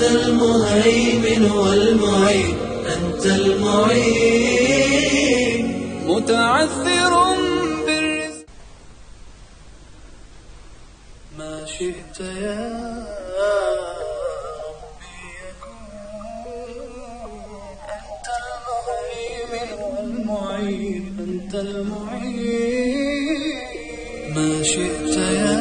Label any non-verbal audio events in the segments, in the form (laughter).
أنت المهيمن والمعين أنت المعين. متعثر بالرزق. ما شئت يا ربي يكون أنت المهيمن والمعين أنت المعين. ما شئت يا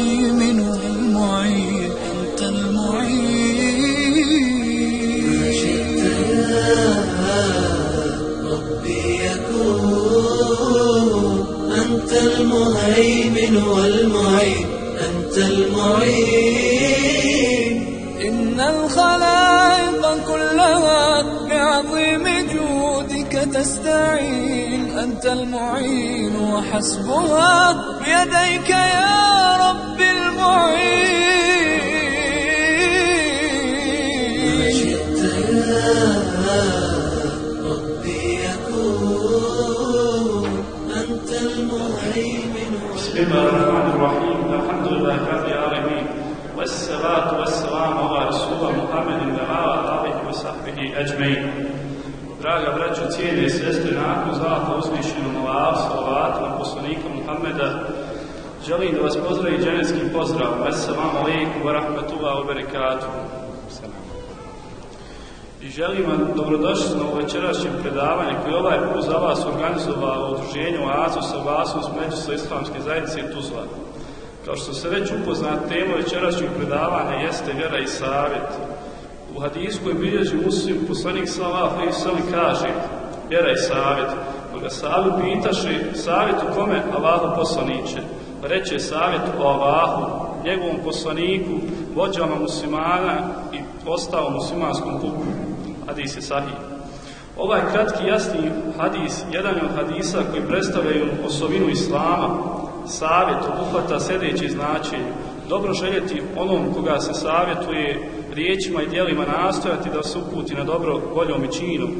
المهيمن والمعين أنت المعين. ما شئت يا ربي يكون أنت المهيمن والمعين أنت المعين. إن الخلائق كلها بعظيم جودك تستعين أنت المعين وحسبها بيديك يا بسم الله الرحمن الرحيم الحمد لله رب العالمين والصلاة والسلام على رسول محمد وعلى آله وصحبه أجمعين nakon zlata uzvišenom Allah, salavatu na poslanika Muhammeda, želim da vas pozdravim dženevskim pozdravom. Assalamu alaikum wa rahmatullahi wa barakatuh. I želim vam dobrodošli na ovo večerašnje predavanje koje je ovaj put za vas organizovalo udruženje Oazu sa vasom Međusa Islamske zajednice Tuzla. Kao što se već upoznat, tema večerašnjeg predavanja jeste vjera i savjet. U hadisku je bilježi muslim poslanik sallallahu alejhi ve kaže vjera i savjet. Pa ga sahabi pitaše savjet u kome Allahu poslaniće. Pa reče savjet o Allahu, njegovom poslaniku, vođama muslimana i ostao muslimanskom puku. Hadis je sahih. Ovaj kratki jasni hadis, jedan je od hadisa koji predstavljaju osobinu Islama, savjet obuhvata sljedeće značenje. Dobro željeti onom koga se savjetuje riječima i dijelima nastojati da se uputi na dobro voljom i činom.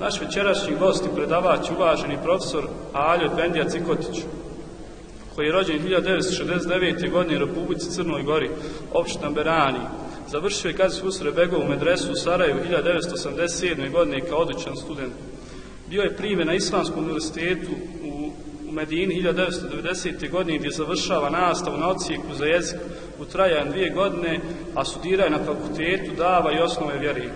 Naš večerašnji gost i predavač, uvaženi profesor Aljo Bendija Cikotić, koji je rođen 1969. godine u Republici Crnoj Gori, opština Berani, završio je Gazi Husre Begovu medresu u Sarajevu 1987. godine kao odličan student. Bio je primjen na Islamskom univerzitetu u, u Medini 1990. godine gdje završava nastavu na ocijeku za jezik u trajanju dvije godine, a studirao je na fakultetu dava i osnove vjere,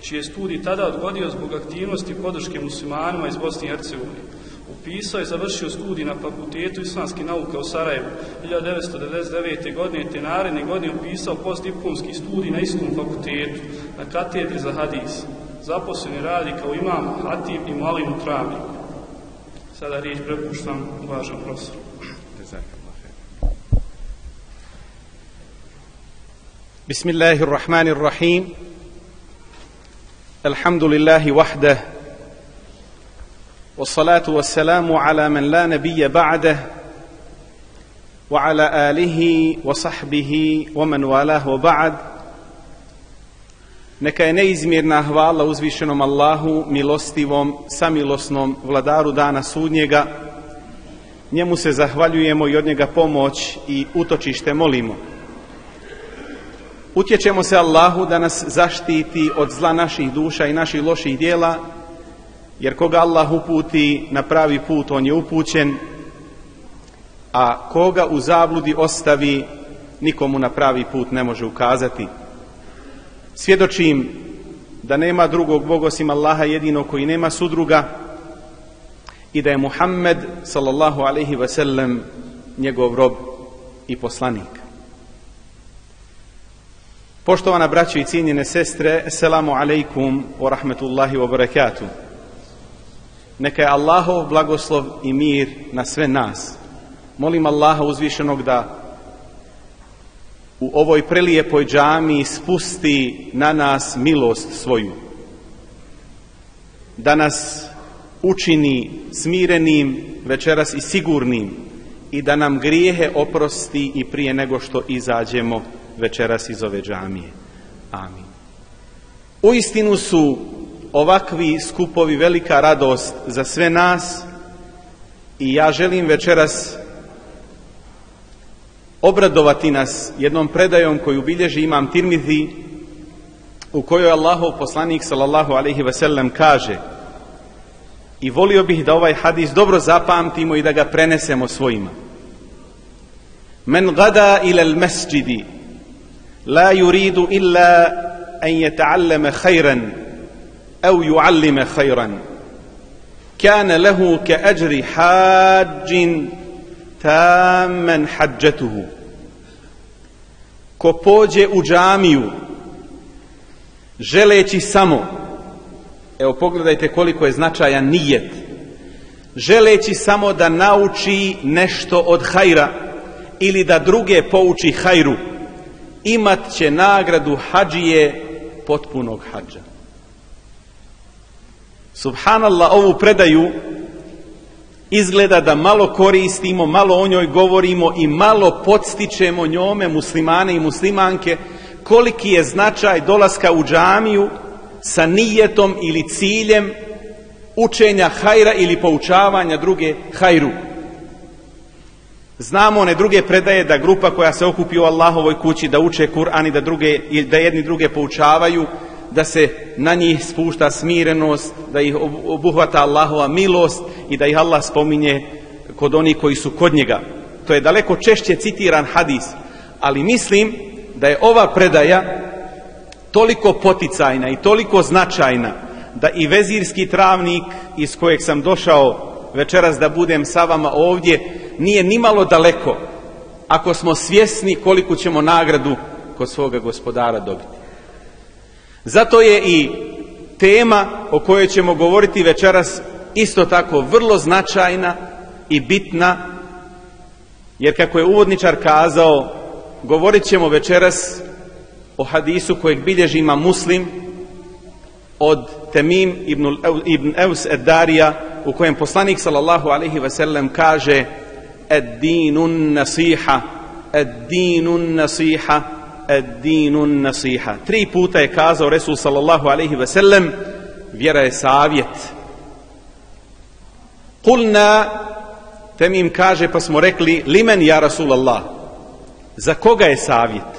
čiji je studij tada odgodio zbog aktivnosti podrške muslimanima iz Bosne i Hercegovine. Upisao i završio studij na fakultetu islamske nauke u Sarajevu 1999. godine te naredne godine upisao postdiplomski studij na istom fakultetu na katedri za hadis. Zaposleni radi kao imam Hatib i Malim u Travniku. Sada riječ prepuštam važan profesor. Bismillahirrahmanirrahim. Alhamdulillahi wahdah والصلاة والسلام على من لا نبي بعده وعلى آله وصحبه ومن والاه وبعد Neka je neizmjerna hvala uzvišenom Allahu, milostivom, samilosnom, vladaru dana sudnjega. Njemu se zahvaljujemo i od njega pomoć i utočište molimo. Utječemo se Allahu da nas zaštiti od zla naših duša i naših loših dijela, jer koga Allah uputi na pravi put, on je upućen, a koga u zabludi ostavi, nikomu na pravi put ne može ukazati. Svjedočim da nema drugog Boga osim Allaha jedino koji nema sudruga i da je Muhammed sallallahu alaihi ve sellem njegov rob i poslanik. Poštovana braćo i cijenjene sestre, selamu alaikum wa rahmetullahi wa barakatuh. Neka je Allahov blagoslov i mir na sve nas. Molim Allaha uzvišenog da u ovoj prelijepoj džami spusti na nas milost svoju. Da nas učini smirenim večeras i sigurnim i da nam grijehe oprosti i prije nego što izađemo večeras iz ove džamije. Amin. Uistinu su ovakvi skupovi velika radost za sve nas i ja želim večeras obradovati nas jednom predajom koju bilježi imam Tirmidhi u kojoj Allahov poslanik sallallahu alaihi ve sellem kaže i volio bih da ovaj hadis dobro zapamtimo i da ga prenesemo svojima. Men gada ila al-masjidi la yuridu illa an yata'allama khayran yu'allima khayran kana lahu ka ajri hajjin taman hađetuhu. Ko pođe u džamiju želeći samo, evo pogledajte koliko je značajan nijet, želeći samo da nauči nešto od hajra ili da druge pouči hajru, imat će nagradu hađije potpunog hađa. Subhanallah, ovu predaju izgleda da malo koristimo, malo o njoj govorimo i malo podstičemo njome muslimane i muslimanke koliki je značaj dolaska u džamiju sa nijetom ili ciljem učenja hajra ili poučavanja druge hajru. Znamo one druge predaje da grupa koja se okupi u Allahovoj kući da uče Kur'an i da, druge, da jedni druge poučavaju, da se na njih spušta smirenost, da ih obuhvata Allahova milost i da ih Allah spominje kod onih koji su kod njega. To je daleko češće citiran hadis, ali mislim da je ova predaja toliko poticajna i toliko značajna da i vezirski travnik iz kojeg sam došao večeras da budem sa vama ovdje nije nimalo daleko ako smo svjesni koliku ćemo nagradu kod svoga gospodara dobiti. Zato je i tema o kojoj ćemo govoriti večeras isto tako vrlo značajna i bitna, jer kako je uvodničar kazao, govorit ćemo večeras o hadisu kojeg bilježi ima muslim od Temim ibn, Eus Darija u kojem poslanik sallallahu alaihi ve sellem kaže ed dinun nasiha ed dinun nasiha dinun nasiha. Tri puta je kazao Resul sallallahu alaihi ve sellem, vjera je savjet. Kulna, Temim kaže, pa smo rekli, limen ja Rasulallah, za koga je savjet?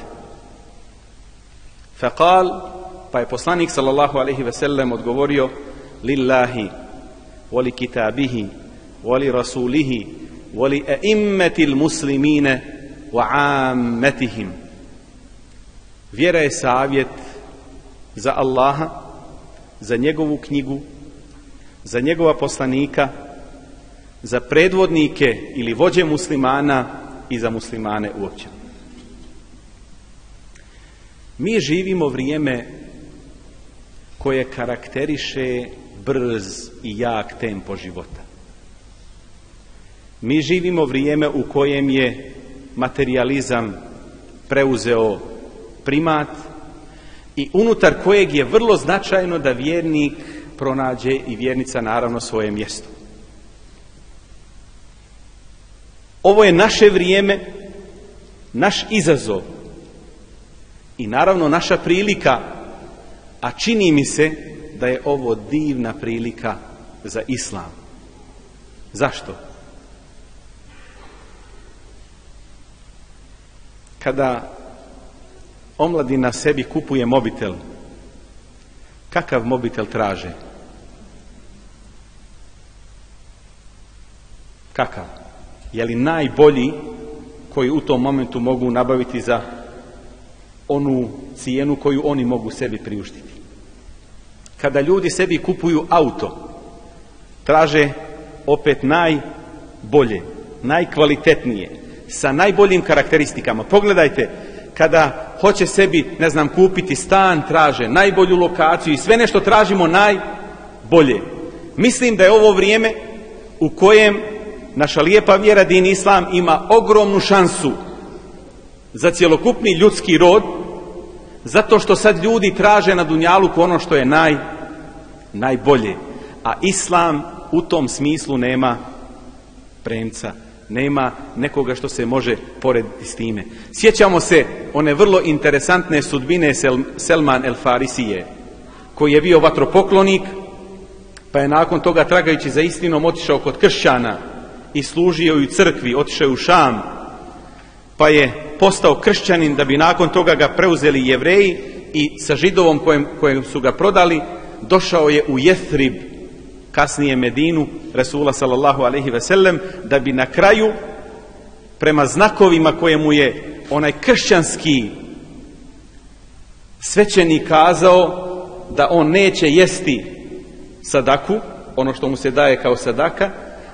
Fekal, pa je poslanik sallallahu alaihi ve sellem odgovorio, lillahi, voli kitabihi, voli rasulihi, voli eimmetil muslimine, wa ammetihim. Vjera je savjet za Allaha, za njegovu knjigu, za njegova poslanika, za predvodnike ili vođe muslimana i za muslimane uopće. Mi živimo vrijeme koje karakteriše brz i jak tempo života. Mi živimo vrijeme u kojem je materializam preuzeo primat i unutar kojeg je vrlo značajno da vjernik pronađe i vjernica naravno svoje mjesto. Ovo je naše vrijeme, naš izazov i naravno naša prilika, a čini mi se da je ovo divna prilika za islam. Zašto? Kada omladina sebi kupuje mobitel, kakav mobitel traže? Kakav? Je li najbolji koji u tom momentu mogu nabaviti za onu cijenu koju oni mogu sebi priuštiti? Kada ljudi sebi kupuju auto, traže opet najbolje, najkvalitetnije, sa najboljim karakteristikama. Pogledajte, kada hoće sebi, ne znam, kupiti stan, traže najbolju lokaciju i sve nešto tražimo najbolje. Mislim da je ovo vrijeme u kojem naša lijepa vjera din islam ima ogromnu šansu za cjelokupni ljudski rod, zato što sad ljudi traže na Dunjaluku ono što je naj, najbolje. A islam u tom smislu nema premca, nema nekoga što se može porediti s time. Sjećamo se one vrlo interesantne sudbine Selman el Farisije, koji je bio vatropoklonik, pa je nakon toga tragajući za istinom otišao kod kršćana i služio u crkvi, otišao u Šam, pa je postao kršćanin da bi nakon toga ga preuzeli jevreji i sa židovom kojem, kojem su ga prodali došao je u Jethrib, kasnije Medinu, Resula sallallahu alaihi ve sellem, da bi na kraju prema znakovima koje mu je onaj kršćanski svećenik kazao da on neće jesti sadaku, ono što mu se daje kao sadaka,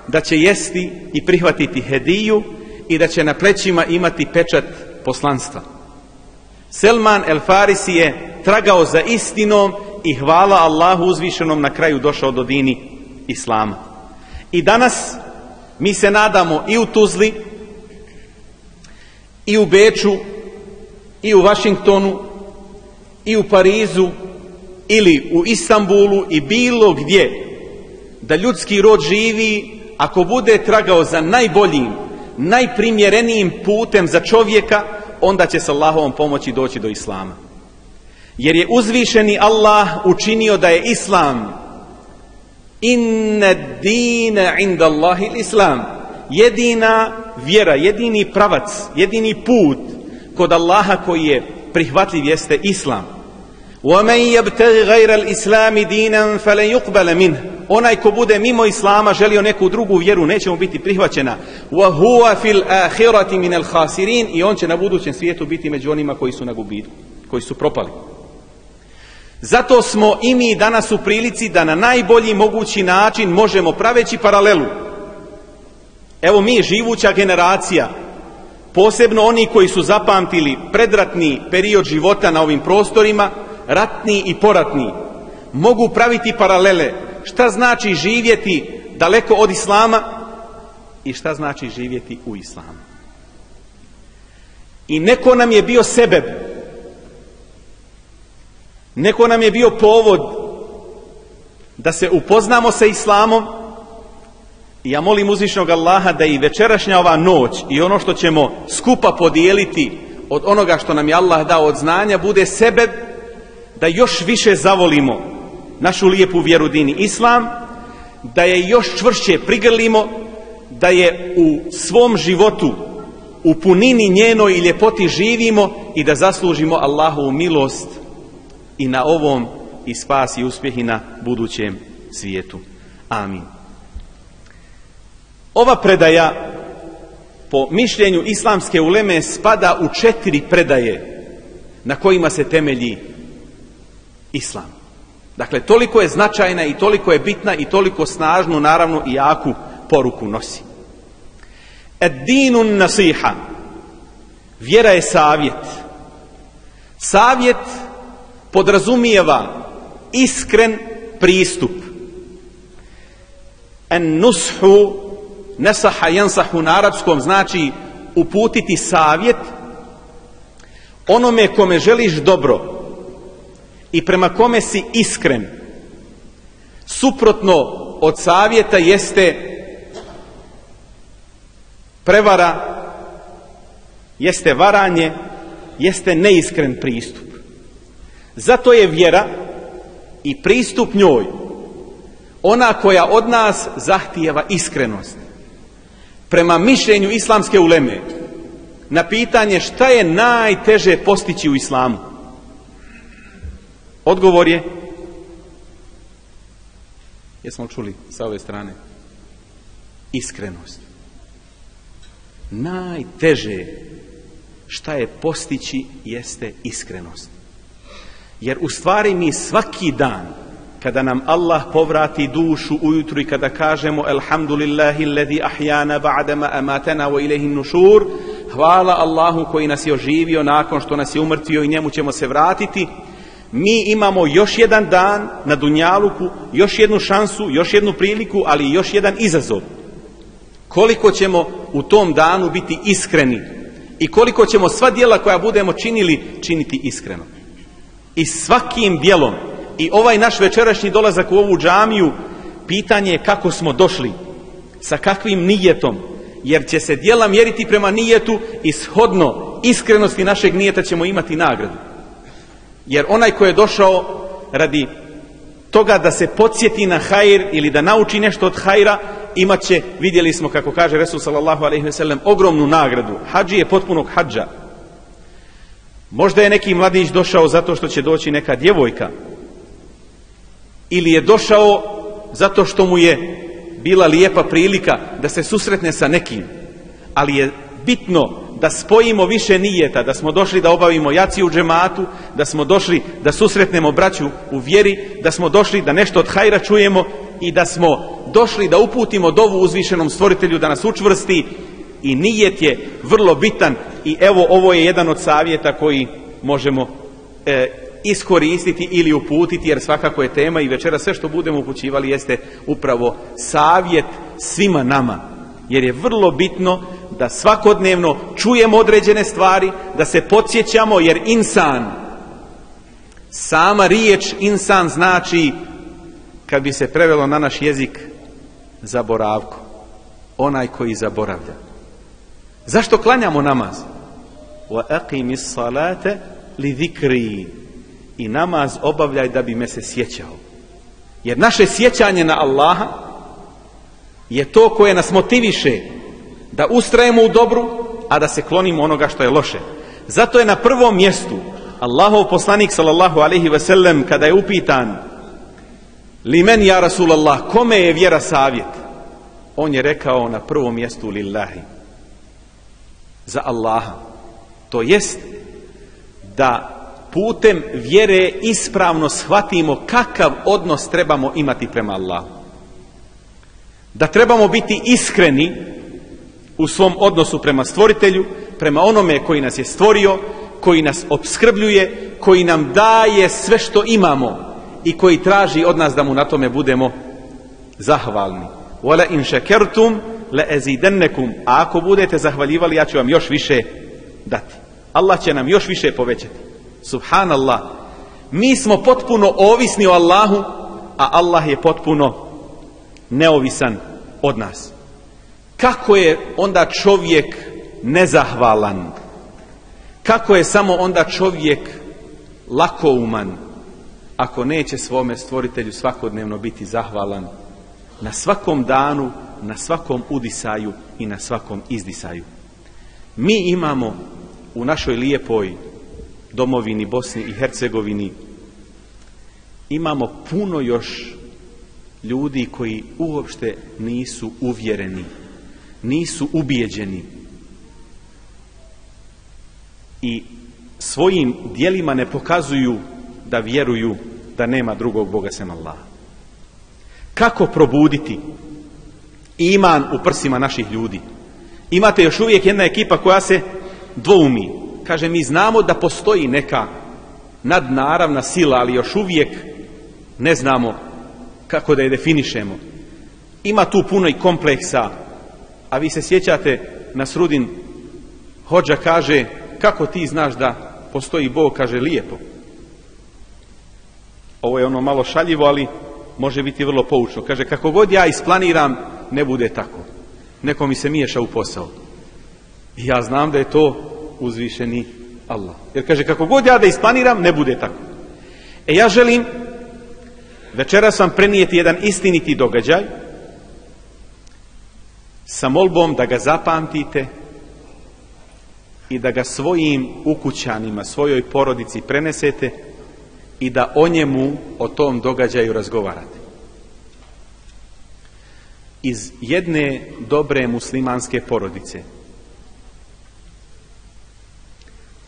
da će jesti i prihvatiti hediju i da će na plećima imati pečat poslanstva. Selman el Farisi je tragao za istinom i hvala Allahu uzvišenom na kraju došao do dini Islama. I danas mi se nadamo i u Tuzli, i u Beču, i u Vašingtonu, i u Parizu, ili u Istanbulu i bilo gdje, da ljudski rod živi ako bude tragao za najboljim, najprimjerenijim putem za čovjeka, onda će se Allahovom pomoći doći do Islama. Jer je uzvišeni Allah učinio da je Islam inna dina inda Allahi Islam jedina vjera, jedini pravac, jedini put kod Allaha koji je prihvatljiv jeste Islam. وَمَنْ يَبْتَغِ غَيْرَ الْإِسْلَامِ دِينًا فَلَنْ يُقْبَلَ مِنْهُ Onaj ko bude mimo Islama želio neku drugu vjeru neće mu biti prihvaćena. وَهُوَ فِي الْآخِرَةِ مِنَ الْخَاسِرِينَ I on će na budućem svijetu biti među onima koji su na gubitku, koji su propali. Zato smo i mi danas u prilici da na najbolji mogući način možemo praveći paralelu. Evo mi, živuća generacija, posebno oni koji su zapamtili predratni period života na ovim prostorima, ratni i poratni, mogu praviti paralele šta znači živjeti daleko od Islama i šta znači živjeti u Islamu. I neko nam je bio sebeb Neko nam je bio povod da se upoznamo sa Islamom. I ja molim uzvišnog Allaha da i večerašnja ova noć i ono što ćemo skupa podijeliti od onoga što nam je Allah dao od znanja bude sebe da još više zavolimo našu lijepu vjeru dini Islam, da je još čvršće prigrlimo, da je u svom životu u punini njenoj i ljepoti živimo i da zaslužimo Allahovu milost i na ovom i spas i uspjeh i na budućem svijetu. Amin. Ova predaja po mišljenju islamske uleme spada u četiri predaje na kojima se temelji islam. Dakle, toliko je značajna i toliko je bitna i toliko snažnu, naravno i jaku poruku nosi. Ed dinun nasiha. Vjera je savjet. Savjet podrazumijeva iskren pristup. En nushu nesaha jansahu na arapskom znači uputiti savjet onome kome želiš dobro i prema kome si iskren. Suprotno od savjeta jeste prevara, jeste varanje, jeste neiskren pristup. Zato je vjera i pristup njoj ona koja od nas zahtijeva iskrenost. Prema mišljenju islamske uleme, na pitanje šta je najteže postići u islamu, odgovor je jesmo li čuli sa ove strane? Iskrenost. Najteže šta je postići jeste iskrenost jer u stvari mi svaki dan kada nam Allah povrati dušu ujutru i kada kažemo Alhamdulillahi alladhi ahjana ba'dama amatana wa ilayhi nušur hvala Allahu koji nas je oživio nakon što nas je umrtio i njemu ćemo se vratiti mi imamo još jedan dan na Dunjaluku, još jednu šansu, još jednu priliku, ali još jedan izazov. Koliko ćemo u tom danu biti iskreni i koliko ćemo sva dijela koja budemo činili, činiti iskreno. I svakim dijelom i ovaj naš večerašnji dolazak u ovu džamiju, pitanje je kako smo došli, sa kakvim nijetom, jer će se dijela mjeriti prema nijetu i shodno iskrenosti našeg nijeta ćemo imati nagradu. Jer onaj ko je došao radi toga da se podsjeti na hajr ili da nauči nešto od hajra, imat će, vidjeli smo kako kaže Resul sallallahu alaihi ve sellem, ogromnu nagradu. Hadži je potpunog hađa. Možda je neki mladić došao zato što će doći neka djevojka. Ili je došao zato što mu je bila lijepa prilika da se susretne sa nekim. Ali je bitno da spojimo više nijeta, da smo došli da obavimo jaci u džematu, da smo došli da susretnemo braću u vjeri, da smo došli da nešto od hajra čujemo i da smo došli da uputimo dovu uzvišenom stvoritelju da nas učvrsti i nijet je vrlo bitan i evo ovo je jedan od savjeta koji možemo e, iskoristiti ili uputiti jer svakako je tema i večera sve što budemo upućivali jeste upravo savjet svima nama jer je vrlo bitno da svakodnevno čujemo određene stvari, da se podsjećamo jer insan, sama riječ insan znači, kad bi se prevelo na naš jezik, zaboravko. Onaj koji zaboravlja. Zašto klanjamo namaz? Salate li zikri. I namaz obavljaj da bi me se sjećao. Jer naše sjećanje na Allaha je to koje nas motiviše da ustrajemo u dobru, a da se klonimo onoga što je loše. Zato je na prvom mjestu Allahov poslanik sallallahu alaihi ve sellem kada je upitan li men ja Rasulallah, kome je vjera savjet? On je rekao na prvom mjestu lillahi. Za Allaha. To jest da putem vjere ispravno shvatimo kakav odnos trebamo imati prema Allahu. Da trebamo biti iskreni u svom odnosu prema stvoritelju, prema onome koji nas je stvorio, koji nas obskrbljuje, koji nam daje sve što imamo i koji traži od nas da mu na tome budemo zahvalni. Wala in shakartum la azidannakum. A ako budete zahvaljivali, ja ću vam još više dati. Allah će nam još više povećati. Subhanallah. Mi smo potpuno ovisni o Allahu, a Allah je potpuno neovisan od nas. Kako je onda čovjek nezahvalan? Kako je samo onda čovjek lakouman ako neće svome stvoritelju svakodnevno biti zahvalan na svakom danu, na svakom udisaju i na svakom izdisaju. Mi imamo u našoj lijepoj domovini Bosni i Hercegovini imamo puno još ljudi koji uopšte nisu uvjereni nisu ubijeđeni i svojim dijelima ne pokazuju da vjeruju da nema drugog Boga sem Allaha. Kako probuditi iman u prsima naših ljudi? Imate još uvijek jedna ekipa koja se dvoumi. Kaže, mi znamo da postoji neka nadnaravna sila, ali još uvijek ne znamo kako da je definišemo. Ima tu puno i kompleksa, a vi se sjećate na srudin hođa kaže kako ti znaš da postoji Bog? Kaže lijepo. Ovo je ono malo šaljivo ali može biti vrlo poučno. Kaže kako god ja isplaniram ne bude tako. Neko mi se miješa u posao I ja znam da je to uzvišeni Allah. Jer kaže, kako god ja da isplaniram, ne bude tako. E ja želim večeras vam prenijeti jedan istiniti događaj sa molbom da ga zapamtite i da ga svojim ukućanima, svojoj porodici prenesete i da o njemu, o tom događaju razgovarate. Iz jedne dobre muslimanske porodice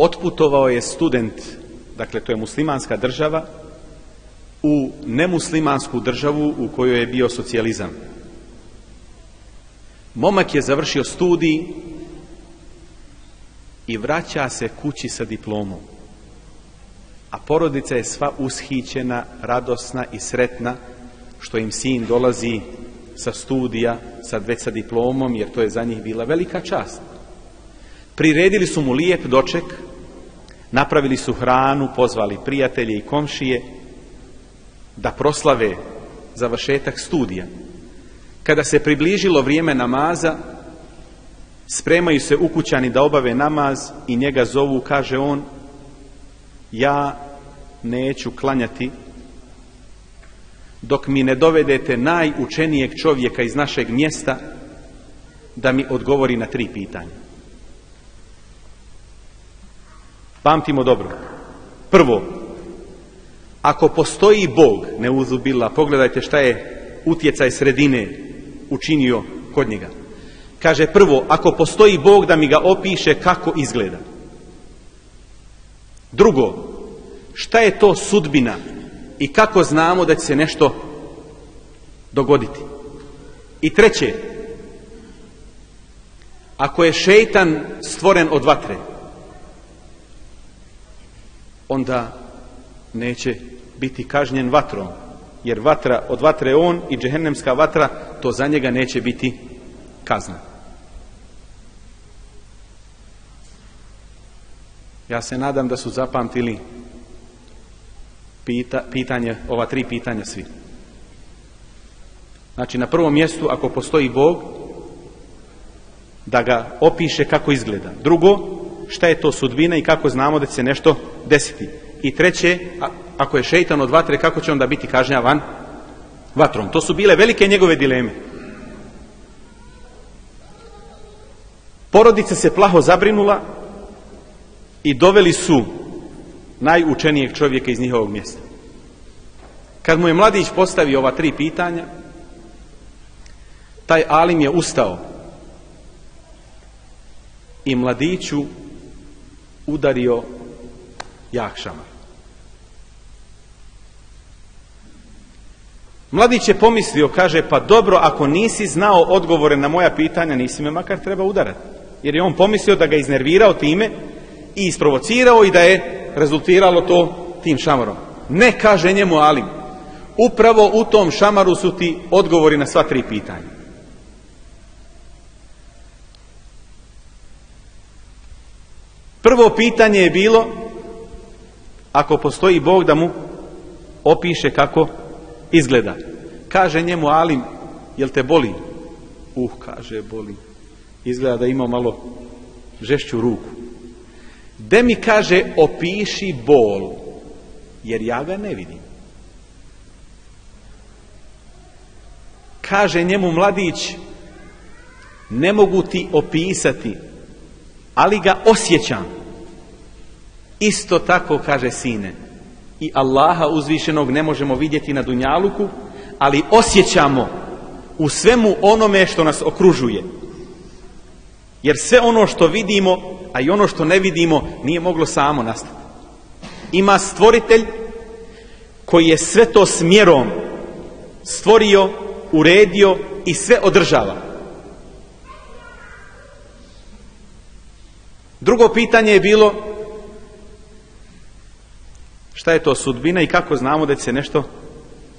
otputovao je student, dakle to je muslimanska država, u nemuslimansku državu u kojoj je bio socijalizam. Momak je završio studij i vraća se kući sa diplomom. A porodica je sva ushićena, radosna i sretna što im sin dolazi sa studija, sad već sa diplomom, jer to je za njih bila velika čast. Priredili su mu lijep doček, napravili su hranu, pozvali prijatelje i komšije da proslave završetak studija. Kada se približilo vrijeme namaza, spremaju se ukućani da obave namaz i njega zovu, kaže on, ja neću klanjati dok mi ne dovedete najučenijeg čovjeka iz našeg mjesta da mi odgovori na tri pitanja. Pamtimo dobro. Prvo, ako postoji Bog, ne uzubila, pogledajte šta je utjecaj sredine učinio kod njega. Kaže prvo, ako postoji Bog da mi ga opiše kako izgleda. Drugo, šta je to sudbina i kako znamo da će se nešto dogoditi. I treće, ako je šeitan stvoren od vatre, onda neće biti kažnjen vatrom, jer vatra, od vatre on i džehennemska vatra, to za njega neće biti kazna. Ja se nadam da su zapamtili pita, pitanje, ova tri pitanja svi. Znači, na prvom mjestu, ako postoji Bog, da ga opiše kako izgleda. Drugo, šta je to sudbina i kako znamo da će se nešto desiti. I treće, ako je šeitan od vatre, kako će onda biti kažnjavan vatrom. To su bile velike njegove dileme. Porodica se plaho zabrinula i doveli su najučenijeg čovjeka iz njihovog mjesta. Kad mu je mladić postavio ova tri pitanja, taj alim je ustao i mladiću udario jak šamar. Mladić je pomislio, kaže, pa dobro, ako nisi znao odgovore na moja pitanja, nisi me makar treba udarati. Jer je on pomislio da ga iznervirao time i isprovocirao i da je rezultiralo to tim šamarom. Ne kaže njemu Alim. Upravo u tom šamaru su ti odgovori na sva tri pitanja. Prvo pitanje je bilo ako postoji Bog da mu opiše kako izgleda. Kaže njemu Alim, jel te boli? Uh, kaže, boli. Izgleda da ima malo žešću ruku. De mi kaže, opiši bol, jer ja ga ne vidim. Kaže njemu mladić, ne mogu ti opisati, ali ga osjećam. Isto tako kaže sine. I Allaha uzvišenog ne možemo vidjeti na Dunjaluku, ali osjećamo u svemu onome što nas okružuje. Jer sve ono što vidimo, a i ono što ne vidimo, nije moglo samo nastati. Ima stvoritelj koji je sve to smjerom stvorio, uredio i sve održava. Drugo pitanje je bilo šta je to sudbina i kako znamo da će se nešto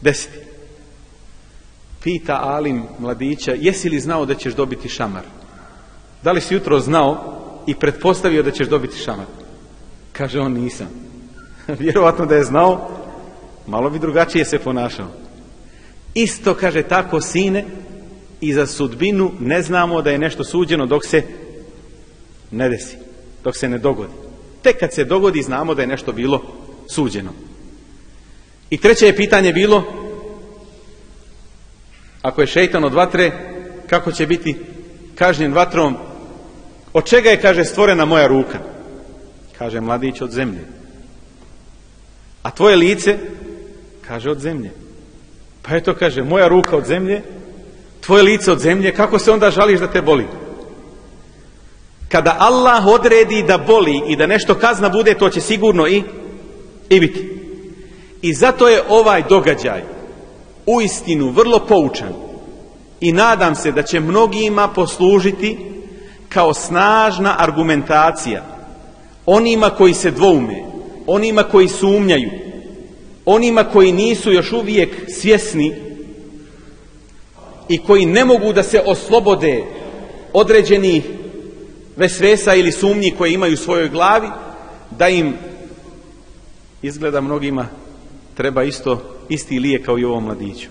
desiti. Pita Alim mladića, jesi li znao da ćeš dobiti šamar? Da li si jutro znao i pretpostavio da ćeš dobiti šamar? Kaže on nisam. (laughs) Vjerovatno da je znao, malo bi drugačije se ponašao. Isto kaže tako sine i za sudbinu ne znamo da je nešto suđeno dok se ne desi, dok se ne dogodi. Tek kad se dogodi znamo da je nešto bilo suđeno. I treće je pitanje bilo, ako je šeitan od vatre, kako će biti kažnjen vatrom, od čega je, kaže, stvorena moja ruka? Kaže, mladić od zemlje. A tvoje lice? Kaže, od zemlje. Pa eto, kaže, moja ruka od zemlje, tvoje lice od zemlje, kako se onda žališ da te boli? Kada Allah odredi da boli i da nešto kazna bude, to će sigurno i, i biti. I zato je ovaj događaj u istinu vrlo poučan i nadam se da će mnogima poslužiti kao snažna argumentacija onima koji se dvoume, onima koji sumnjaju, onima koji nisu još uvijek svjesni i koji ne mogu da se oslobode određenih vesvesa ili sumnji koje imaju u svojoj glavi, da im izgleda mnogima treba isto isti lijek kao i ovom mladiću.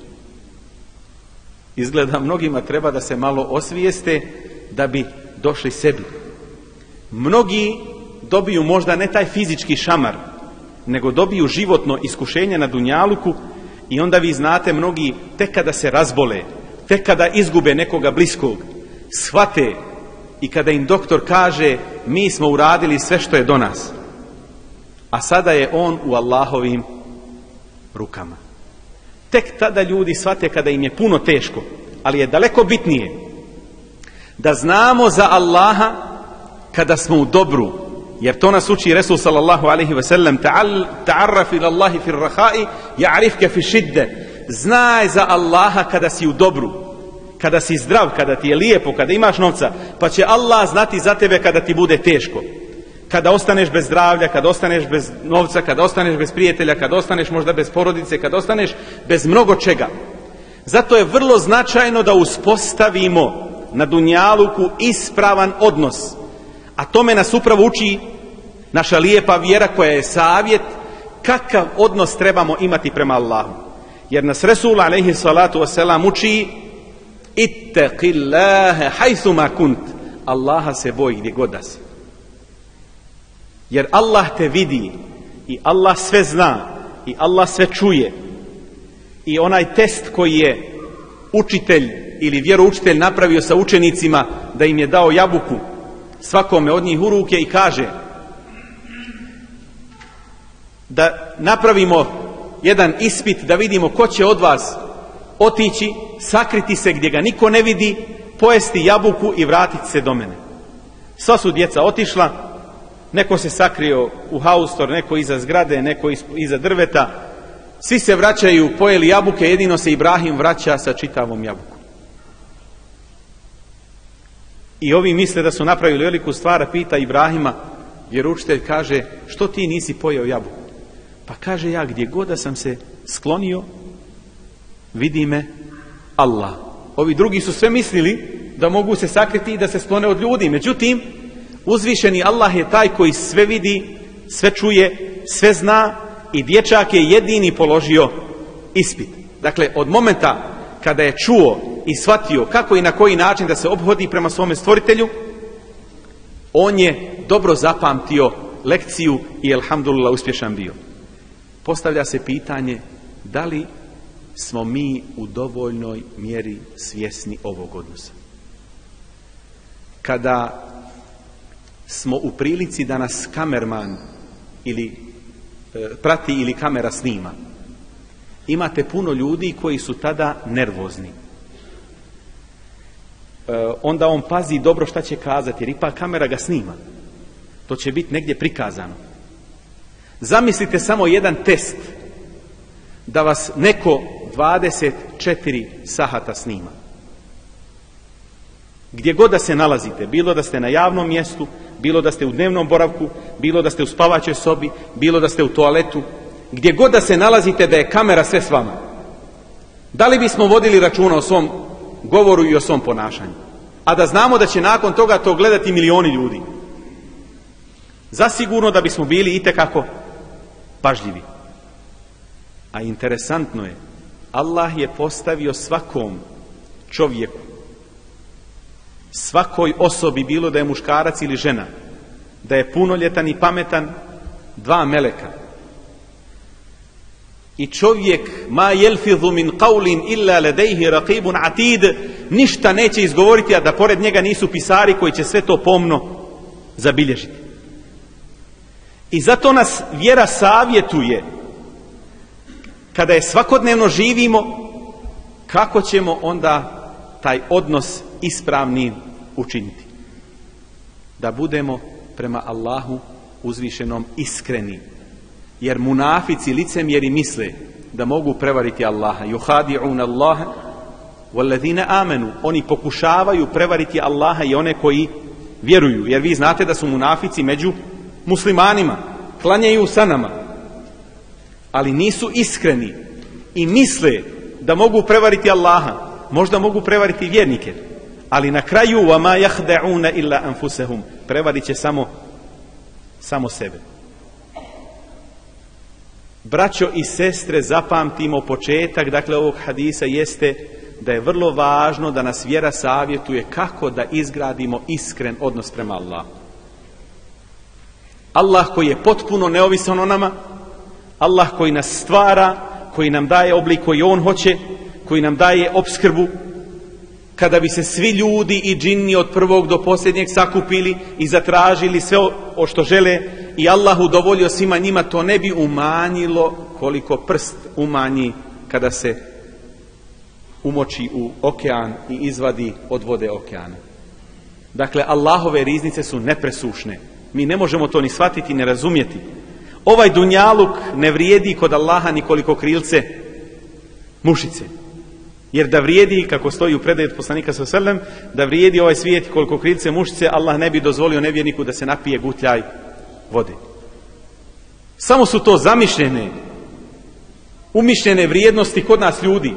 Izgleda mnogima treba da se malo osvijeste da bi došli sebi. Mnogi dobiju možda ne taj fizički šamar, nego dobiju životno iskušenje na Dunjaluku i onda vi znate mnogi tek kada se razbole, tek kada izgube nekoga bliskog, shvate i kada im doktor kaže mi smo uradili sve što je do nas, a sada je on u Allahovim rukama. Tek tada ljudi shvate kada im je puno teško, ali je daleko bitnije da znamo za Allaha kada smo u dobru, jer to nas uči Resul sallallahu alaihi ve sellem ta'arraf ila Allahi fir rahai ja'rifke fi šidde znaj za Allaha kada si u dobru kada si zdrav, kada ti je lijepo kada imaš novca, pa će Allah znati za tebe kada ti bude teško kada ostaneš bez zdravlja, kada ostaneš bez novca, kada ostaneš bez prijatelja, kada ostaneš možda bez porodice, kada ostaneš bez mnogo čega. Zato je vrlo značajno da uspostavimo na Dunjaluku ispravan odnos. A tome nas upravo uči naša lijepa vjera koja je savjet kakav odnos trebamo imati prema Allahu. Jer nas Resul alaihi salatu wasalam uči ittaqillaha hajthuma kunt. Allaha se boji gdje god da si. Jer Allah te vidi i Allah sve zna i Allah sve čuje. I onaj test koji je učitelj ili vjeroučitelj napravio sa učenicima da im je dao jabuku svakome od njih u ruke i kaže da napravimo jedan ispit da vidimo ko će od vas otići, sakriti se gdje ga niko ne vidi, pojesti jabuku i vratiti se do mene. Sva su djeca otišla, Neko se sakrio u haustor, neko iza zgrade, neko iza drveta. Svi se vraćaju, pojeli jabuke, jedino se Ibrahim vraća sa čitavom jabukom. I ovi misle da su napravili veliku stvar, pita Ibrahima, vjeručitelj kaže, što ti nisi pojeo jabuku? Pa kaže ja, gdje god da sam se sklonio, vidi me Allah. Ovi drugi su sve mislili da mogu se sakriti i da se sklone od ljudi. Međutim, Uzvišeni Allah je taj koji sve vidi, sve čuje, sve zna i dječak je jedini položio ispit. Dakle, od momenta kada je čuo i shvatio kako i na koji način da se obhodi prema svome stvoritelju, on je dobro zapamtio lekciju i alhamdulillah uspješan bio. Postavlja se pitanje da li smo mi u dovoljnoj mjeri svjesni ovog odnosa. Kada smo u prilici da nas kamerman ili e, prati ili kamera snima. Imate puno ljudi koji su tada nervozni. E, onda on pazi dobro šta će kazati, jer ipak kamera ga snima. To će biti negdje prikazano. Zamislite samo jedan test da vas neko 24 sahata snima. Gdje god da se nalazite, bilo da ste na javnom mjestu, bilo da ste u dnevnom boravku, bilo da ste u spavaćoj sobi, bilo da ste u toaletu, gdje god da se nalazite da je kamera sve s vama. Da li bismo vodili računa o svom govoru i o svom ponašanju? A da znamo da će nakon toga to gledati milioni ljudi. Zasigurno da bismo bili itekako pažljivi. A interesantno je, Allah je postavio svakom čovjeku svakoj osobi, bilo da je muškarac ili žena, da je punoljetan i pametan, dva meleka. I čovjek, ma jelfidhu min qawlin illa ladejhi raqibun atid, ništa neće izgovoriti, a da pored njega nisu pisari koji će sve to pomno zabilježiti. I zato nas vjera savjetuje, kada je svakodnevno živimo, kako ćemo onda taj odnos ispravni učiniti. Da budemo prema Allahu uzvišenom iskreni. Jer munafici, licemjeri misle da mogu prevariti Allaha. Juhadi'un Allaha walladhina amenu. Oni pokušavaju prevariti Allaha i one koji vjeruju. Jer vi znate da su munafici među muslimanima. Klanjaju sa nama. Ali nisu iskreni i misle da mogu prevariti Allaha Možda mogu prevariti vjernike. Ali na kraju وَمَا يَخْدَعُونَ إِلَّا أَنفُسَهُمْ Prevarit će samo, samo sebe. Braćo i sestre, zapamtimo početak, dakle, ovog hadisa jeste da je vrlo važno da nas vjera savjetuje kako da izgradimo iskren odnos prema Allahu. Allah koji je potpuno neovisan o nama, Allah koji nas stvara, koji nam daje oblik koji On hoće, koji nam daje obskrbu, kada bi se svi ljudi i džinni od prvog do posljednjeg sakupili i zatražili sve o što žele i Allah udovoljio svima njima, to ne bi umanjilo koliko prst umanji kada se umoči u okean i izvadi od vode okeana. Dakle, Allahove riznice su nepresušne. Mi ne možemo to ni shvatiti, ni razumjeti. Ovaj dunjaluk ne vrijedi kod Allaha ni koliko krilce mušice. Jer da vrijedi, kako stoji u predajet poslanika sa selem, da vrijedi ovaj svijet koliko krilce mušice, Allah ne bi dozvolio nevjerniku da se napije gutljaj vode. Samo su to zamišljene, umišljene vrijednosti kod nas ljudi.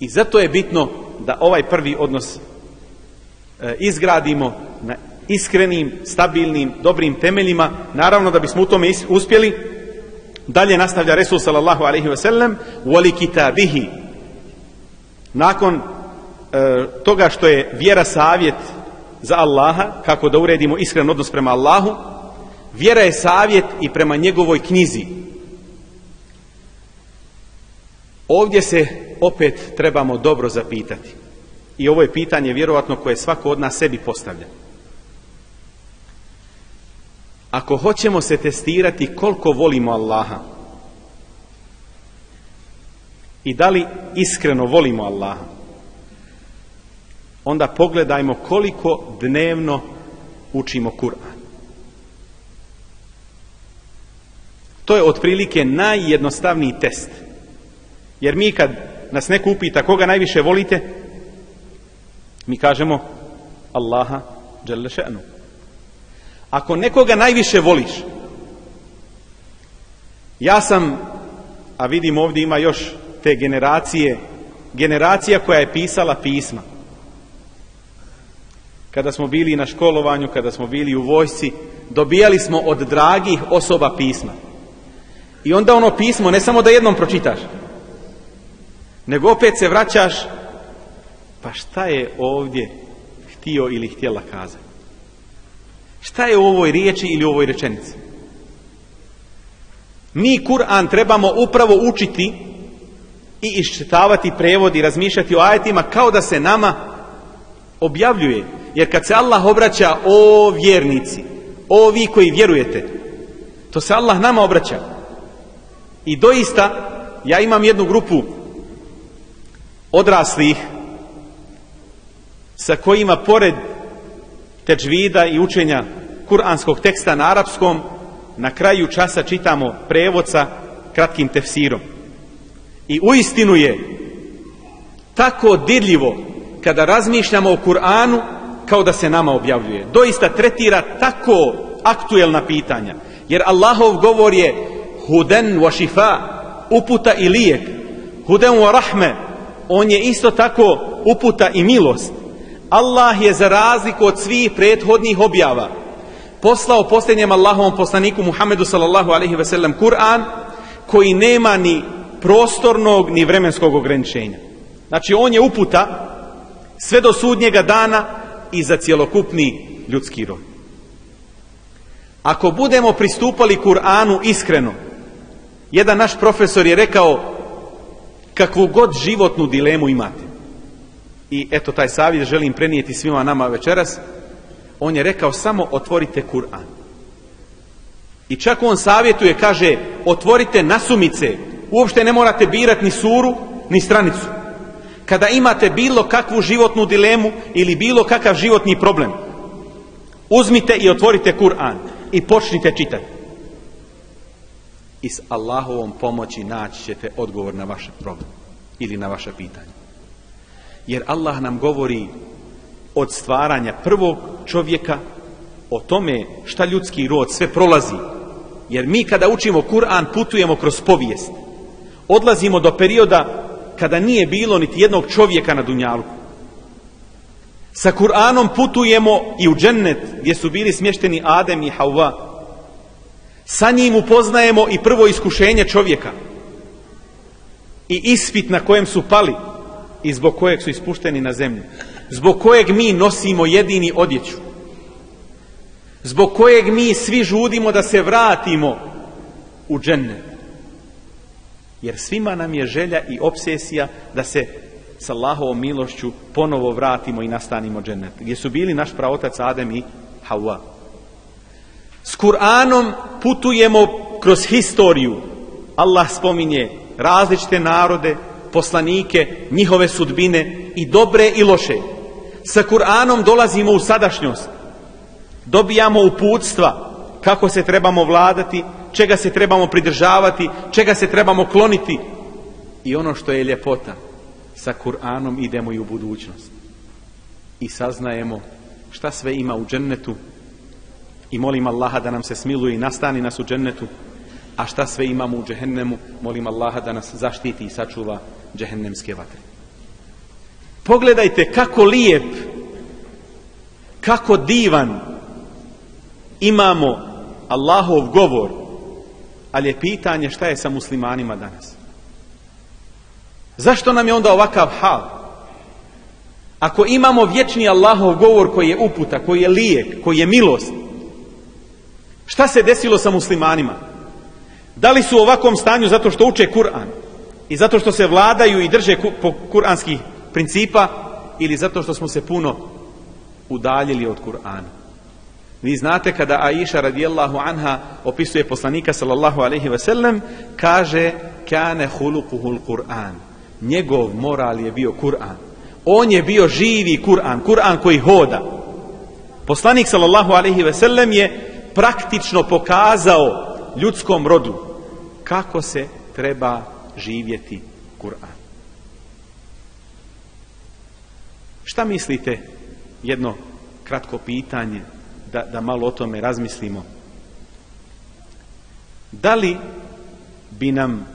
I zato je bitno da ovaj prvi odnos e, izgradimo na iskrenim, stabilnim, dobrim temeljima. Naravno da bismo u tome uspjeli, dalje nastavlja Resul sallallahu alaihi ve sellem voli kitabihi. Nakon e, toga što je vjera savjet za Allaha, kako da uredimo iskren odnos prema Allahu, vjera je savjet i prema njegovoj knjizi. Ovdje se opet trebamo dobro zapitati. I ovo je pitanje vjerovatno koje svako od nas sebi postavlja. Ako hoćemo se testirati koliko volimo Allaha i da li iskreno volimo Allaha, onda pogledajmo koliko dnevno učimo Kur'an. To je otprilike najjednostavniji test. Jer mi kad nas neko upita koga najviše volite, mi kažemo Allaha dželle. Ako nekoga najviše voliš, ja sam, a vidim ovdje ima još te generacije, generacija koja je pisala pisma. Kada smo bili na školovanju, kada smo bili u vojsci, dobijali smo od dragih osoba pisma. I onda ono pismo, ne samo da jednom pročitaš, nego opet se vraćaš, pa šta je ovdje htio ili htjela kazati? Šta je u ovoj riječi ili u ovoj rečenici? Mi Kur'an trebamo upravo učiti i iščitavati prevod razmišljati o ajetima kao da se nama objavljuje. Jer kad se Allah obraća o vjernici, o vi koji vjerujete, to se Allah nama obraća. I doista, ja imam jednu grupu odraslih sa kojima pored tečvida i učenja kuranskog teksta na arapskom, na kraju časa čitamo prevod sa kratkim tefsirom. I uistinu je tako dirljivo kada razmišljamo o Kur'anu kao da se nama objavljuje. Doista tretira tako aktuelna pitanja. Jer Allahov govor je huden wa šifa, uputa i lijek. Huden wa rahme, on je isto tako uputa i milost. Allah je za razliku od svih prethodnih objava poslao posljednjem Allahovom poslaniku Muhammedu sallallahu alaihi ve sellem Kur'an koji nema ni prostornog ni vremenskog ograničenja. Znači on je uputa Sve do sudnjega dana i za cjelokupni ljudski rod. Ako budemo pristupali Kur'anu iskreno, jedan naš profesor je rekao kakvu god životnu dilemu imate. I eto taj savjet želim prenijeti svima nama večeras. On je rekao samo otvorite Kur'an. I čak on savjetuje, kaže, otvorite nasumice. Uopšte ne morate birati ni suru, ni stranicu. Kada imate bilo kakvu životnu dilemu ili bilo kakav životni problem, uzmite i otvorite Kur'an i počnite čitati. I s Allahovom pomoći naći ćete odgovor na vaš problem ili na vaše pitanje. Jer Allah nam govori od stvaranja prvog čovjeka o tome šta ljudski rod sve prolazi. Jer mi kada učimo Kur'an putujemo kroz povijest. Odlazimo do perioda kada nije bilo niti jednog čovjeka na Dunjalku. Sa Kur'anom putujemo i u džennet gdje su bili smješteni Adem i Hauva. Sa njim upoznajemo i prvo iskušenje čovjeka. I ispit na kojem su pali i zbog kojeg su ispušteni na zemlju. Zbog kojeg mi nosimo jedini odjeću. Zbog kojeg mi svi žudimo da se vratimo u džennet. Jer svima nam je želja i obsesija da se sa Allahovom milošću ponovo vratimo i nastanimo džennet. Gdje su bili naš praotac Adem i Hawa. S Kur'anom putujemo kroz historiju. Allah spominje različite narode, poslanike, njihove sudbine i dobre i loše. Sa Kur'anom dolazimo u sadašnjost. Dobijamo uputstva kako se trebamo vladati, čega se trebamo pridržavati, čega se trebamo kloniti. I ono što je ljepota, sa Kur'anom idemo i u budućnost. I saznajemo šta sve ima u džennetu i molim Allaha da nam se smiluje i nastani nas u džennetu, a šta sve imamo u džehennemu, molim Allaha da nas zaštiti i sačuva džehennemske vatre. Pogledajte kako lijep, kako divan imamo Allahov govor, ali je pitanje šta je sa muslimanima danas. Zašto nam je onda ovakav hal? Ako imamo vječni Allahov govor koji je uputa, koji je lijek, koji je milost, šta se desilo sa muslimanima? Da li su u ovakvom stanju zato što uče Kur'an i zato što se vladaju i drže po kuranskih principa ili zato što smo se puno udaljili od Kur'ana? Vi znate kada Aisha radijallahu anha opisuje poslanika sallallahu alaihi ve sellem, kaže kane hulukuhul Kur'an. Njegov moral je bio Kur'an. On je bio živi Kur'an, Kur'an koji hoda. Poslanik sallallahu alaihi ve sellem je praktično pokazao ljudskom rodu kako se treba živjeti Kur'an. Šta mislite? Jedno kratko pitanje da, da malo o tome razmislimo. Da li bi nam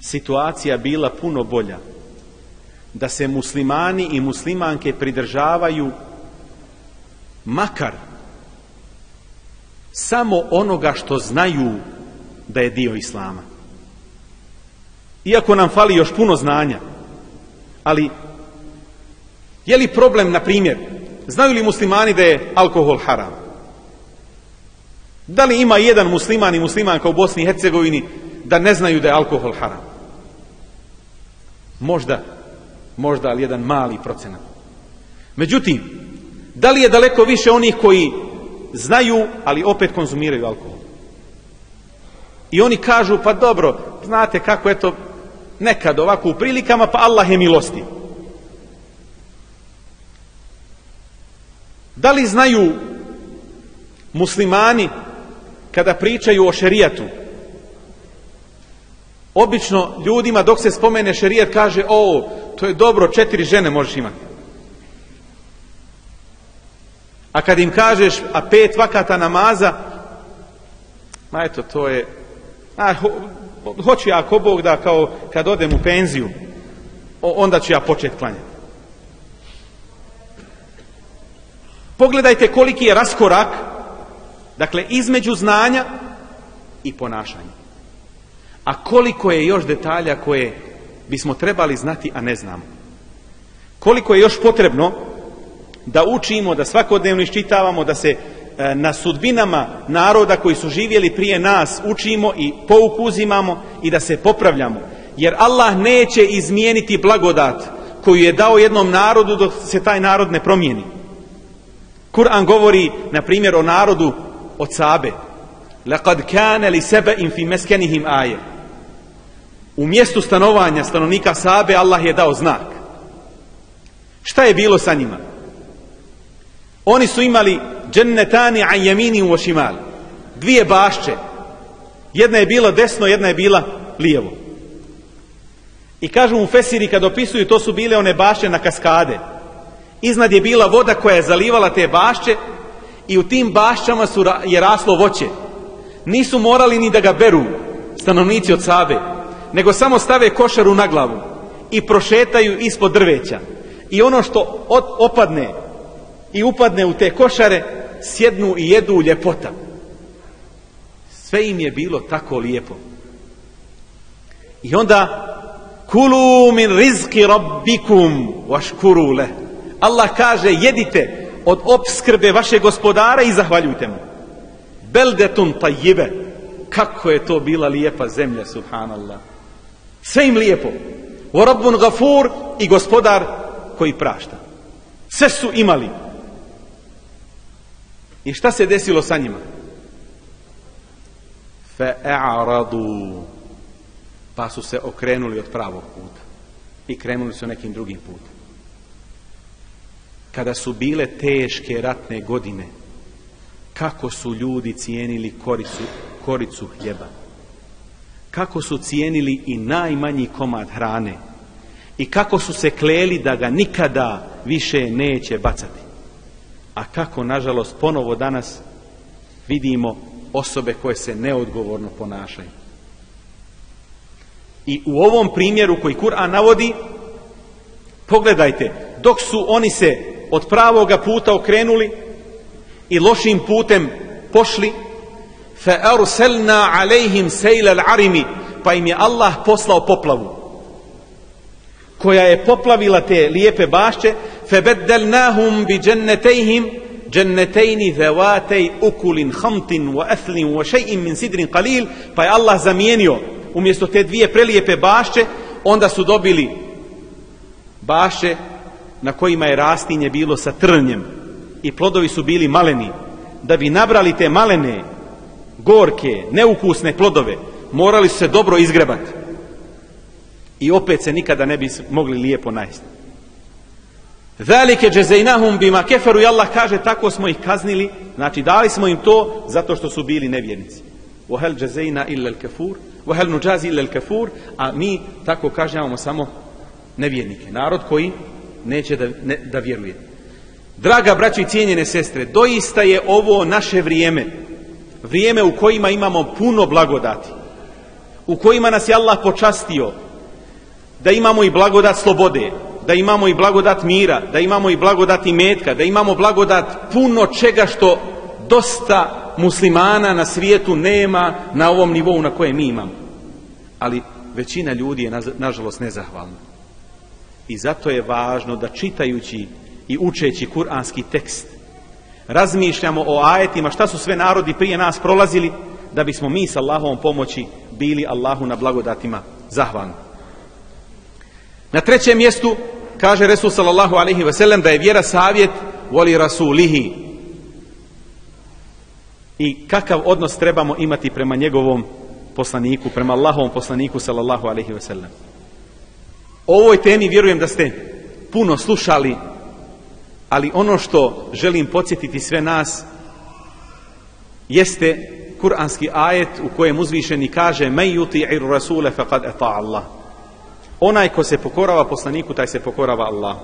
situacija bila puno bolja da se muslimani i muslimanke pridržavaju makar samo onoga što znaju da je dio islama. Iako nam fali još puno znanja, ali je li problem, na primjer, Znaju li muslimani da je alkohol haram? Da li ima jedan musliman i muslimanka u Bosni i Hercegovini da ne znaju da je alkohol haram? Možda, možda ali jedan mali procenat. Međutim, da li je daleko više onih koji znaju, ali opet konzumiraju alkohol? I oni kažu, pa dobro, znate kako je to nekad ovako u prilikama, pa Allah je milosti. Da li znaju muslimani kada pričaju o šerijatu? Obično ljudima dok se spomene šerijat kaže o, to je dobro, četiri žene možeš imati. A kad im kažeš, a pet vakata namaza, ma eto, to je, a, hoću ja ako Bog da kao kad odem u penziju, onda ću ja početi klanjati. Pogledajte koliki je raskorak, dakle, između znanja i ponašanja. A koliko je još detalja koje bismo trebali znati, a ne znamo. koliko je još potrebno da učimo, da svakodnevno iščitavamo, da se na sudbinama naroda koji su živjeli prije nas učimo i pouku uzimamo i da se popravljamo. Jer Allah neće izmijeniti blagodat koju je dao jednom narodu dok se taj narod ne promijeni. Kur'an govori, na primjer, o narodu od Sabe. لَقَدْ كَانَ لِسَبَئِمْ فِي مَسْكَنِهِمْ آيَ U mjestu stanovanja stanovnika Sabe Allah je dao znak. Šta je bilo sa njima? Oni su imali džennetani an jamini u ošimal. Dvije bašće. Jedna je bila desno, jedna je bila lijevo. I kažu mu Fesiri kad opisuju, to su bile one bašće na kaskade. Iznad je bila voda koja je zalivala te bašće i u tim bašćama su, je raslo voće. Nisu morali ni da ga beru stanovnici od Sabe, nego samo stave košaru na glavu i prošetaju ispod drveća. I ono što opadne i upadne u te košare, sjednu i jedu ljepota. Sve im je bilo tako lijepo. I onda Kulu min rizki rabbikum vaškuru le. Allah kaže jedite od opskrbe vaše gospodara i zahvaljujte mu. Beldetun tajibe. Kako je to bila lijepa zemlja, subhanallah. Sve im lijepo. Rabbun gafur i gospodar koji prašta. Sve su imali. I šta se desilo sa njima? Fe'aradu pa su se okrenuli od pravog puta i krenuli su nekim drugim putem. Kada su bile teške ratne godine, kako su ljudi cijenili koricu, koricu hljeba, kako su cijenili i najmanji komad hrane i kako su se kleli da ga nikada više neće bacati. A kako, nažalost, ponovo danas vidimo osobe koje se neodgovorno ponašaju. I u ovom primjeru koji Kur'an navodi, pogledajte, dok su oni se od pravoga puta okrenuli i lošim putem pošli, فَأَرْسَلْنَا عَلَيْهِمْ سَيْلَ الْعَرِمِ Pa im je Allah poslao poplavu, koja je poplavila te lijepe bašće, فَبَدَّلْنَاهُمْ بِجَنَّتَيْهِمْ جَنَّتَيْنِ ذَوَاتَيْ أُكُلٍ خَمْتٍ وَأَثْلٍ وَشَيْءٍ مِنْ سِدْرٍ قَلِيلٍ Pa je Allah zamijenio umjesto te dvije prelijepe bašće, onda su dobili bašće na kojima je rastinje bilo sa trnjem i plodovi su bili maleni. Da bi nabrali te malene, gorke, neukusne plodove, morali su se dobro izgrebati. I opet se nikada ne bi mogli lijepo najesti. Velike džezejnahum bima keferu i Allah kaže tako smo ih kaznili, znači dali smo im to zato što su bili nevjernici. Vohel džezejna illa al-kafur, vohel nuđazi illa al-kafur, a mi tako kažnjavamo samo nevjernike, narod koji neće da, ne, da vjeruje. Draga braći, i cijenjene sestre, doista je ovo naše vrijeme, vrijeme u kojima imamo puno blagodati, u kojima nas je Allah počastio, da imamo i blagodat slobode, da imamo i blagodat mira da imamo i blagodat imetka da imamo blagodat puno čega što dosta muslimana na svijetu nema na ovom nivou na kojem mi imamo. Ali većina ljudi je nažalost nezahvalna. I zato je važno da čitajući i učeći kuranski tekst razmišljamo o ajetima šta su sve narodi prije nas prolazili da bismo mi sa Allahovom pomoći bili Allahu na blagodatima zahvalni. Na trećem mjestu kaže Resul sallallahu alaihi ve sellem da je vjera savjet voli rasulihi i kakav odnos trebamo imati prema njegovom poslaniku, prema Allahovom poslaniku sallallahu alaihi wasallam. O ovoj temi vjerujem da ste puno slušali, ali ono što želim podsjetiti sve nas jeste kuranski ajet u kojem uzvišeni kaže me yuti'ir rasule faqad Allah. Onaj ko se pokorava poslaniku, taj se pokorava Allah.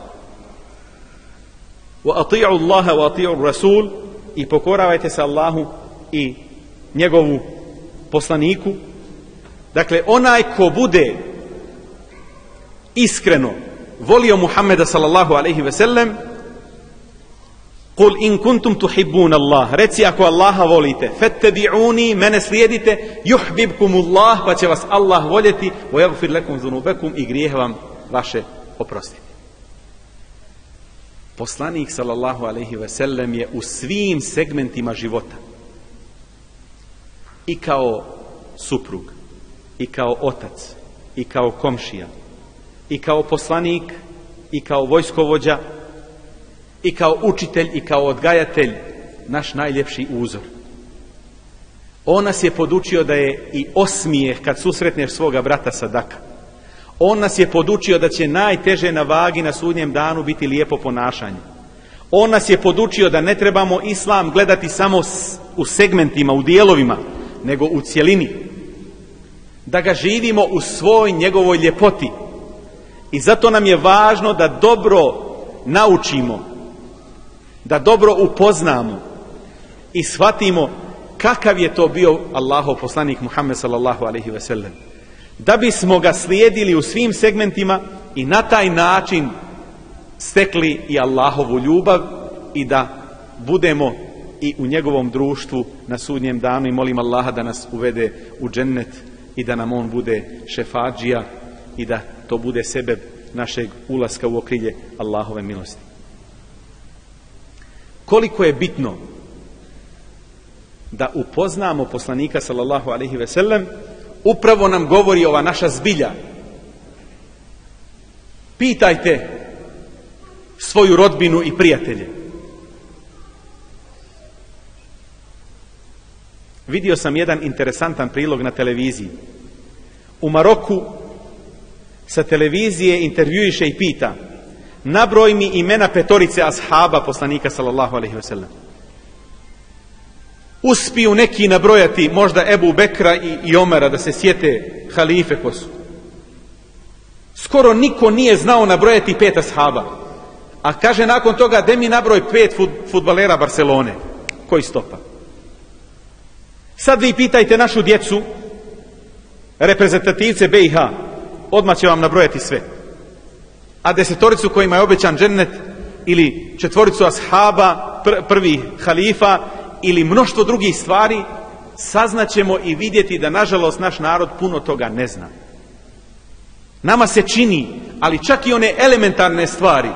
Wa ati'u Allaha wa ati'u rasul i pokoravajte se Allahu i njegovu poslaniku. Dakle, onaj ko bude iskreno volio Muhammeda sallallahu alaihi ve sellem, Kul in kuntum tuhibbun Allah. Reci ako Allaha volite, fattabi'uni, mene slijedite, yuhibbukumullah, pa će vas Allah voljeti, wa yaghfir lakum dhunubakum i grijeh vam vaše oprostiti. Poslanik sallallahu alaihi ve sellem je u svim segmentima života i kao suprug, i kao otac, i kao komšija, i kao poslanik, i kao vojskovođa, i kao učitelj, i kao odgajatelj, naš najljepši uzor. On nas je podučio da je i osmijeh kad susretneš svoga brata sadaka. On nas je podučio da će najteže na vagi na sudnjem danu biti lijepo ponašanje. On nas je podučio da ne trebamo islam gledati samo u segmentima, u dijelovima, nego u cjelini. Da ga živimo u svoj njegovoj ljepoti. I zato nam je važno da dobro naučimo, da dobro upoznamo i shvatimo kakav je to bio Allahov poslanik Muhammed sallallahu alaihi ve sellem. Da bismo ga slijedili u svim segmentima i na taj način stekli i Allahovu ljubav i da budemo i u njegovom društvu na sudnjem danu i molim Allaha da nas uvede u džennet i da nam on bude šefađija i da to bude sebe našeg ulaska u okrilje Allahove milosti. Koliko je bitno da upoznamo poslanika sallallahu alaihi ve sellem upravo nam govori ova naša zbilja. Pitajte svoju rodbinu i prijatelje. Vidio sam jedan interesantan prilog na televiziji. U Maroku sa televizije intervjuiše i pita nabroj mi imena petorice ashaba poslanika sallallahu alaihi ve sellem uspiju neki nabrojati možda Ebu Bekra i, i Omera da se sjete halife ko su. Skoro niko nije znao nabrojati pet ashaba. A kaže nakon toga, de mi nabroj pet fut, futbalera Barcelone. Koji stopa? Sad vi pitajte našu djecu, reprezentativce BiH, odmah će vam nabrojati sve. A desetoricu kojima je obećan džennet, ili četvoricu ashaba, pr prvi halifa, ili mnoštvo drugih stvari, saznaćemo i vidjeti da nažalost naš narod puno toga ne zna. Nama se čini, ali čak i one elementarne stvari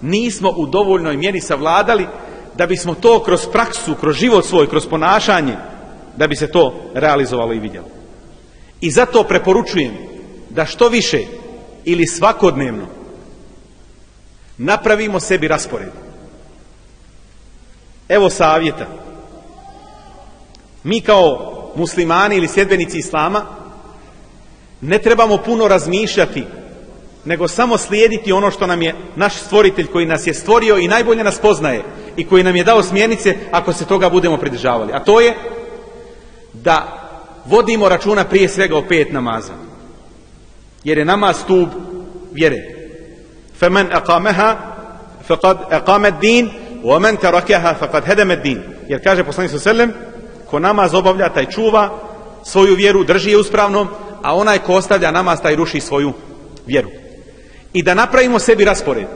nismo u dovoljnoj mjeri savladali da bismo to kroz praksu, kroz život svoj, kroz ponašanje, da bi se to realizovalo i vidjelo. I zato preporučujem da što više ili svakodnevno napravimo sebi raspored. Evo savjeta. Mi kao muslimani ili sljedbenici islama ne trebamo puno razmišljati nego samo slijediti ono što nam je naš stvoritelj koji nas je stvorio i najbolje nas poznaje i koji nam je dao smjernice ako se toga budemo pridržavali. A to je da vodimo računa prije svega o pet namaza. Jer je namaz stup vjere. Femen aqameha faqad aqamed din وَمَنْ تَرَكَهَا فَقَدْ هَدَمَ الدِّينِ Jer kaže poslanik sa selem, ko namaz obavlja, taj čuva svoju vjeru, drži je uspravnom, a onaj ko ostavlja namaz, taj ruši svoju vjeru. I da napravimo sebi raspored,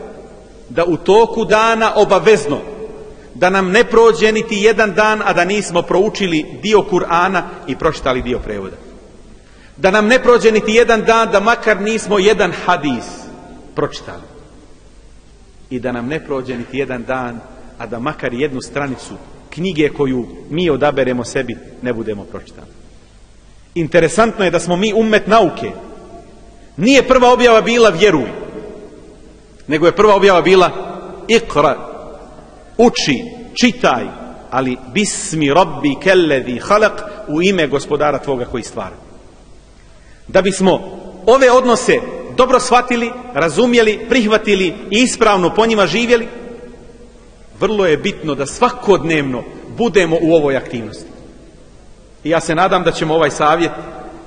da u toku dana obavezno, da nam ne prođe niti jedan dan, a da nismo proučili dio Kur'ana i pročitali dio prevoda. Da nam ne prođe niti jedan dan, da makar nismo jedan hadis pročitali. I da nam ne prođe niti jedan dan, a da makar jednu stranicu knjige koju mi odaberemo sebi ne budemo pročitali. Interesantno je da smo mi umet nauke. Nije prva objava bila vjeruj, nego je prva objava bila ikra, uči, čitaj, ali bismi robbi kellezi halak u ime gospodara tvoga koji stvara. Da bismo ove odnose dobro shvatili, razumjeli, prihvatili i ispravno po njima živjeli, vrlo je bitno da svakodnevno budemo u ovoj aktivnosti. I ja se nadam da ćemo ovaj savjet,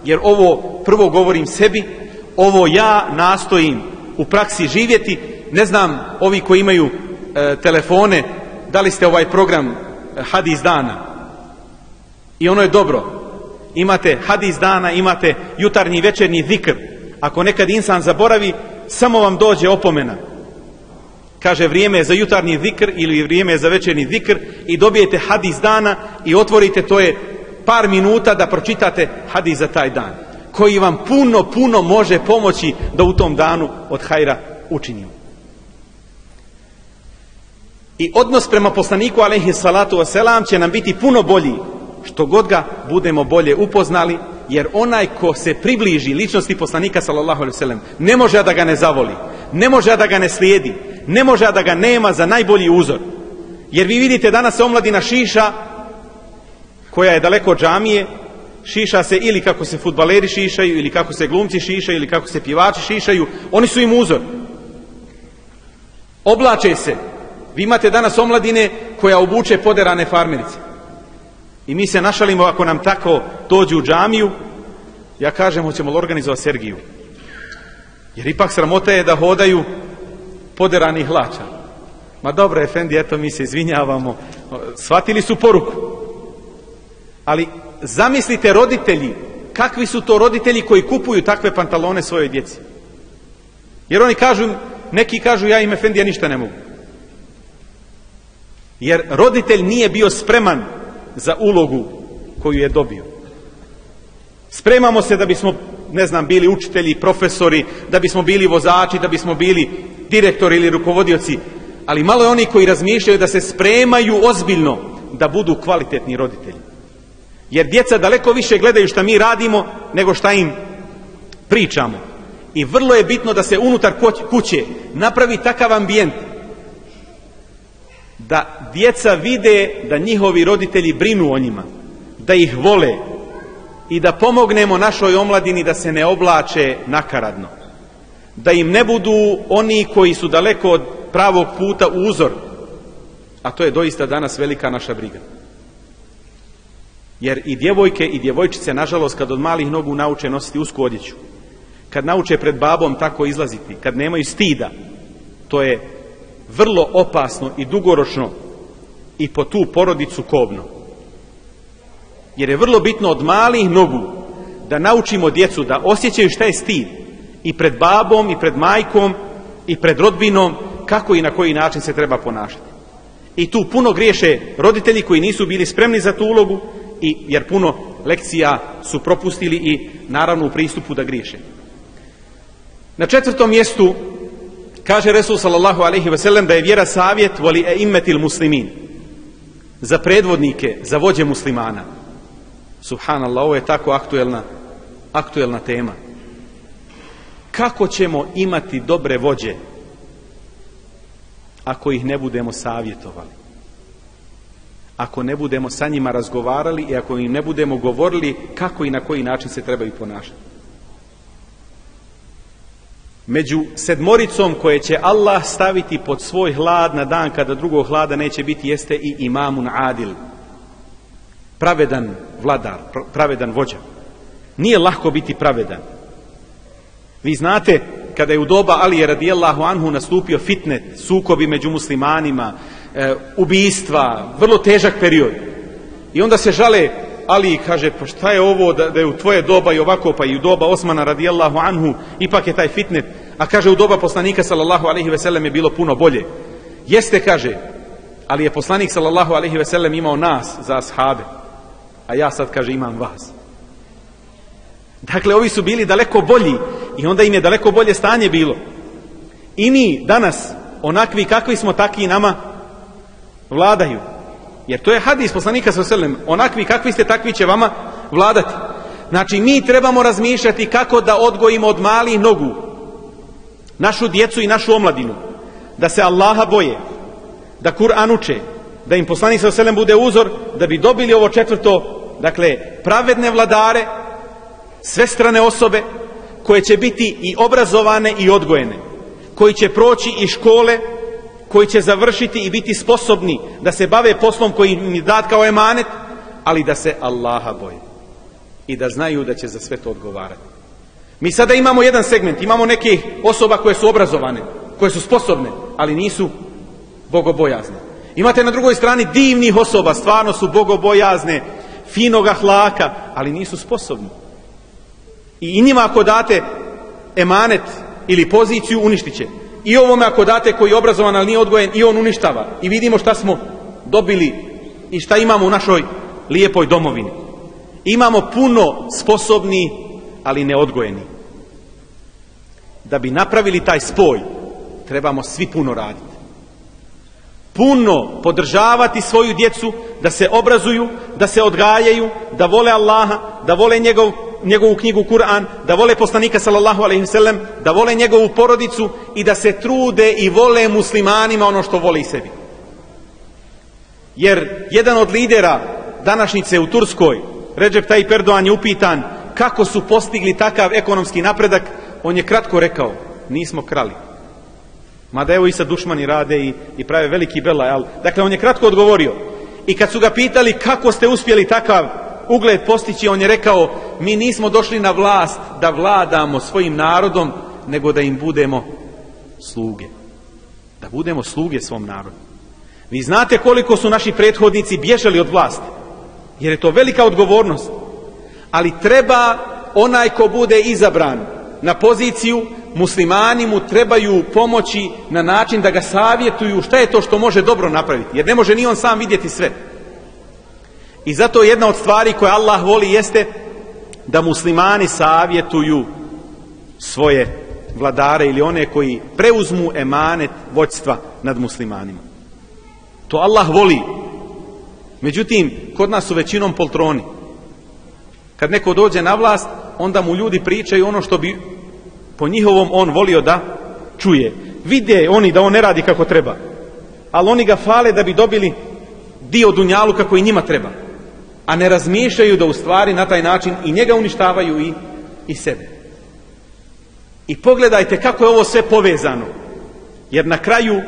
jer ovo prvo govorim sebi, ovo ja nastojim u praksi živjeti, ne znam ovi koji imaju e, telefone, da li ste ovaj program e, Hadis dana. I ono je dobro. Imate Hadis dana, imate jutarnji večernji zikr. Ako nekad insan zaboravi, samo vam dođe opomena kaže vrijeme je za jutarnji zikr ili vrijeme je za večerni zikr i dobijete hadis dana i otvorite to je par minuta da pročitate hadis za taj dan koji vam puno, puno može pomoći da u tom danu od hajra učinimo. I odnos prema poslaniku alaihi salatu wasalam će nam biti puno bolji što god ga budemo bolje upoznali jer onaj ko se približi ličnosti poslanika sallallahu alaihi wasallam ne može da ga ne zavoli, ne može da ga ne slijedi, ne može da ga nema za najbolji uzor. Jer vi vidite danas omladina šiša koja je daleko od džamije, šiša se ili kako se futbaleri šišaju, ili kako se glumci šišaju, ili kako se pjevači šišaju, oni su im uzor. Oblače se. Vi imate danas omladine koja obuče poderane farmerice. I mi se našalimo ako nam tako dođu u džamiju, ja kažem hoćemo li organizovati Sergiju. Jer ipak sramota je da hodaju poderani hlača. Ma dobro, Efendi, eto mi se izvinjavamo. Shvatili su poruku. Ali zamislite roditelji, kakvi su to roditelji koji kupuju takve pantalone svojoj djeci. Jer oni kažu, neki kažu ja im Efendija ništa ne mogu. Jer roditelj nije bio spreman za ulogu koju je dobio. Spremamo se da bismo, ne znam, bili učitelji, profesori, da bismo bili vozači, da bismo bili direktori ili rukovodioci, ali malo je oni koji razmišljaju da se spremaju ozbiljno da budu kvalitetni roditelji. Jer djeca daleko više gledaju šta mi radimo nego šta im pričamo. I vrlo je bitno da se unutar kuće napravi takav ambijent da djeca vide da njihovi roditelji brinu o njima, da ih vole i da pomognemo našoj omladini da se ne oblače nakaradno. Da im ne budu oni koji su daleko od pravog puta uzor, a to je doista danas velika naša briga. Jer i djevojke i djevojčice, nažalost, kad od malih nogu nauče nositi usku odjeću, kad nauče pred babom tako izlaziti, kad nemaju stida, to je vrlo opasno i dugoročno i po tu porodicu kobno. Jer je vrlo bitno od malih nogu da naučimo djecu da osjećaju šta je stid i pred babom i pred majkom i pred rodbinom kako i na koji način se treba ponašati. I tu puno griješe roditelji koji nisu bili spremni za tu ulogu i jer puno lekcija su propustili i naravno u pristupu da griješe. Na četvrtom mjestu kaže Resul sallallahu alaihi ve sellem da je vjera savjet voli e imetil muslimin za predvodnike, za vođe muslimana. Subhanallah, ovo je tako aktuelna, aktuelna tema. Kako ćemo imati dobre vođe ako ih ne budemo savjetovali? Ako ne budemo sa njima razgovarali i ako im ne budemo govorili kako i na koji način se trebaju ponašati. Među sedmoricom koje će Allah staviti pod svoj hlad na dan kada drugog hlada neće biti jeste i imamun adil. Pravedan vladar, pravedan vođa. Nije lahko biti pravedan. Vi znate kada je u doba Ali radijallahu anhu nastupio fitnet, sukobi među muslimanima, e, ubijstva, vrlo težak period. I onda se žale Ali kaže, pa šta je ovo da, da je u tvoje doba i ovako, pa i u doba Osmana radijallahu anhu, ipak je taj fitnet. A kaže, u doba poslanika sallallahu alaihi ve sellem je bilo puno bolje. Jeste, kaže, ali je poslanik sallallahu alaihi ve sellem imao nas za ashabe. A ja sad, kaže, imam vas. Dakle, ovi su bili daleko bolji i onda im je daleko bolje stanje bilo. I mi danas, onakvi kakvi smo, takvi nama vladaju. Jer to je hadis poslanika sa selem. Onakvi kakvi ste, takvi će vama vladati. Znači, mi trebamo razmišljati kako da odgojimo od malih nogu našu djecu i našu omladinu. Da se Allaha boje, da Kur'an uče, da im poslanik sa selem bude uzor, da bi dobili ovo četvrto, dakle, pravedne vladare, sve strane osobe, koje će biti i obrazovane i odgojene, koji će proći i škole, koji će završiti i biti sposobni da se bave poslom koji im je dat kao emanet, ali da se Allaha boje i da znaju da će za sve to odgovarati. Mi sada imamo jedan segment, imamo neke osoba koje su obrazovane, koje su sposobne, ali nisu bogobojazne. Imate na drugoj strani divnih osoba, stvarno su bogobojazne, finoga hlaka, ali nisu sposobni. I njima ako date emanet ili poziciju, uništit će. I ovome ako date koji je obrazovan, ali nije odgojen, i on uništava. I vidimo šta smo dobili i šta imamo u našoj lijepoj domovini. Imamo puno sposobni, ali neodgojeni. Da bi napravili taj spoj, trebamo svi puno raditi. puno podržavati svoju djecu, da se obrazuju, da se odgajaju, da vole Allaha, da vole njegov, njegovu knjigu Kur'an, da vole poslanika sallallahu alaihi wasallam, da vole njegovu porodicu i da se trude i vole muslimanima ono što vole i sebi. Jer jedan od lidera današnjice u Turskoj, Recep Tayyip Erdogan je upitan kako su postigli takav ekonomski napredak, on je kratko rekao, nismo krali. Mada evo i sad dušmani rade i, i prave veliki belaj, ali dakle on je kratko odgovorio. I kad su ga pitali kako ste uspjeli takav ugled postići, on je rekao, mi nismo došli na vlast da vladamo svojim narodom, nego da im budemo sluge. Da budemo sluge svom narodu. Vi znate koliko su naši prethodnici bježali od vlasti. Jer je to velika odgovornost. Ali treba onaj ko bude izabran na poziciju, muslimani mu trebaju pomoći na način da ga savjetuju šta je to što može dobro napraviti. Jer ne može ni on sam vidjeti sve. I zato jedna od stvari koje Allah voli jeste da muslimani savjetuju svoje vladare ili one koji preuzmu emanet vođstva nad muslimanima. To Allah voli. Međutim, kod nas su većinom poltroni. Kad neko dođe na vlast, onda mu ljudi pričaju ono što bi po njihovom on volio da čuje. Vide oni da on ne radi kako treba. Ali oni ga fale da bi dobili dio dunjalu kako i njima treba. A ne razmišljaju da u stvari na taj način i njega uništavaju i, i sebe. I pogledajte kako je ovo sve povezano. Jer na kraju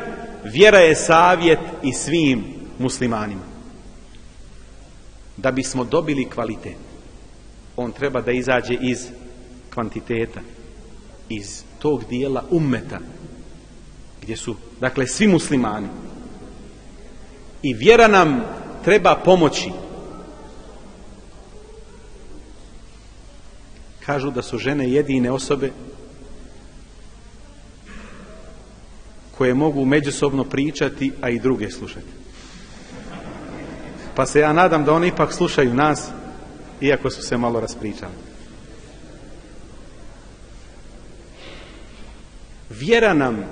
vjera je savjet i svim muslimanima. Da bismo dobili kvalitet, on treba da izađe iz kvantiteta, iz tog dijela ummeta, gdje su, dakle, svi muslimani. I vjera nam treba pomoći. Kažu da su žene jedine osobe koje mogu međusobno pričati, a i druge slušati. Pa se ja nadam da oni ipak slušaju nas, iako su se malo raspričali. Vjera nam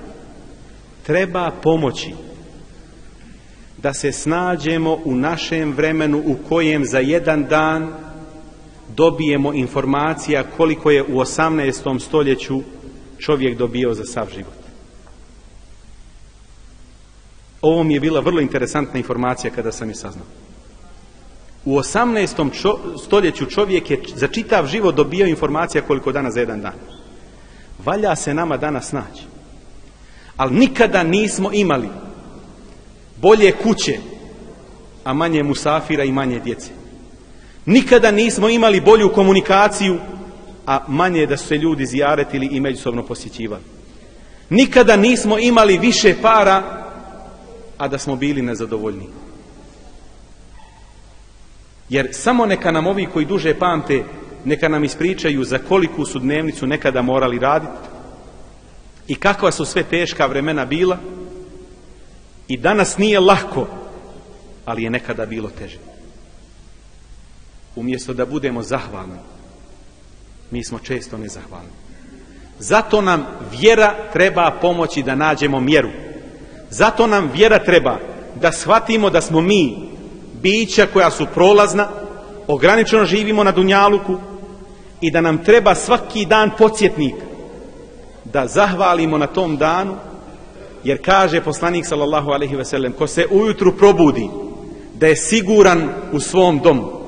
treba pomoći da se snađemo u našem vremenu u kojem za jedan dan dobijemo informacija koliko je u 18. stoljeću čovjek dobio za sav život. Ovo mi je bila vrlo interesantna informacija kada sam je saznao. U 18. stoljeću čovjek je za čitav život dobio informacija koliko dana za jedan dan. Valja se nama danas naći. Ali nikada nismo imali bolje kuće, a manje musafira i manje djece. Nikada nismo imali bolju komunikaciju, a manje da su se ljudi zijaretili i međusobno posjećivali. Nikada nismo imali više para, a da smo bili nezadovoljni. Jer samo neka nam ovi koji duže pamte, neka nam ispričaju za koliku su dnevnicu nekada morali raditi i kakva su sve teška vremena bila i danas nije lako, ali je nekada bilo teže. Umjesto da budemo zahvalni, mi smo često nezahvalni. Zato nam vjera treba pomoći da nađemo mjeru. Zato nam vjera treba da shvatimo da smo mi bića koja su prolazna, ograničeno živimo na Dunjaluku i da nam treba svaki dan podsjetnik da zahvalimo na tom danu jer kaže poslanik sallallahu alaihi ve sellem ko se ujutru probudi da je siguran u svom domu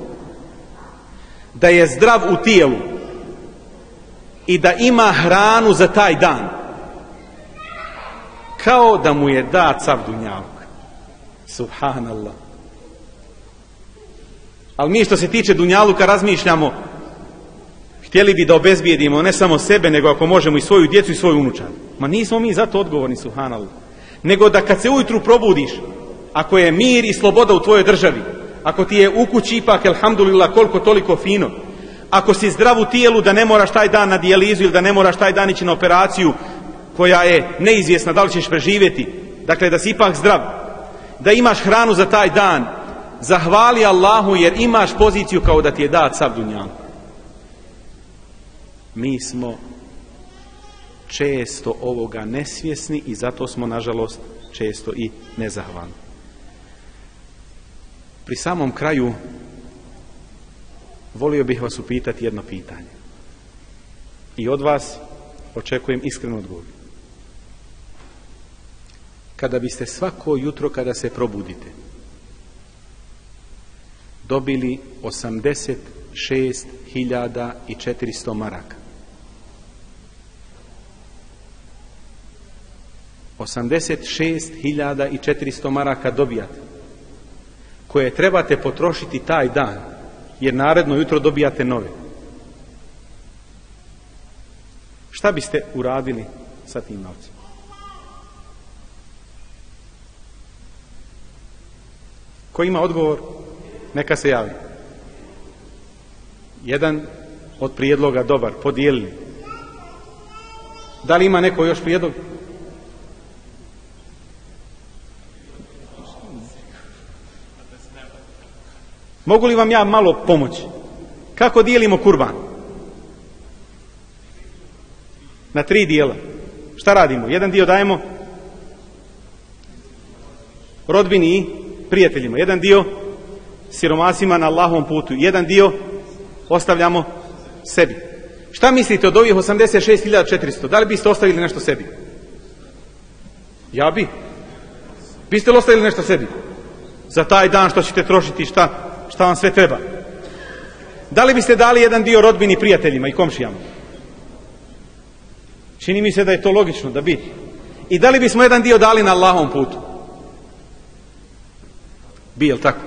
da je zdrav u tijelu i da ima hranu za taj dan kao da mu je dat sav dunjaluk subhanallah ali mi što se tiče dunjaluka razmišljamo htjeli bi da obezbijedimo ne samo sebe, nego ako možemo i svoju djecu i svoju unučad. Ma nismo mi za to odgovorni, subhanallah. Nego da kad se ujutru probudiš, ako je mir i sloboda u tvojoj državi, ako ti je u kući ipak, alhamdulillah, koliko toliko fino, ako si zdrav u tijelu da ne moraš taj dan na dijalizu ili da ne moraš taj dan ići na operaciju koja je neizvjesna da li ćeš preživjeti, dakle da si ipak zdrav, da imaš hranu za taj dan, zahvali Allahu jer imaš poziciju kao da ti je dat sav dunjan. Mi smo često ovoga nesvjesni i zato smo nažalost često i nezahvalni. Pri samom kraju volio bih vas upitati jedno pitanje. I od vas očekujem iskren odgovor. Kada biste svako jutro kada se probudite dobili 86.400 maraka. 86.400 maraka dobijate koje trebate potrošiti taj dan jer naredno jutro dobijate nove. Šta biste uradili sa tim novcem? Ko ima odgovor, neka se javi. Jedan od prijedloga dobar, podijelili. Da li ima neko još prijedlog? Mogu li vam ja malo pomoći? Kako dijelimo kurban? Na tri dijela. Šta radimo? Jedan dio dajemo rodbini i prijateljima. Jedan dio siromasima na Allahovom putu. Jedan dio ostavljamo sebi. Šta mislite od ovih 86.400? Da li biste ostavili nešto sebi? Ja bi. Biste li ostavili nešto sebi? Za taj dan što ćete trošiti šta, šta vam sve treba? Da li biste dali jedan dio rodbini prijateljima i komšijama? Čini mi se da je to logično da bi. I da li bismo jedan dio dali na Allahovom putu? Bi, jel tako?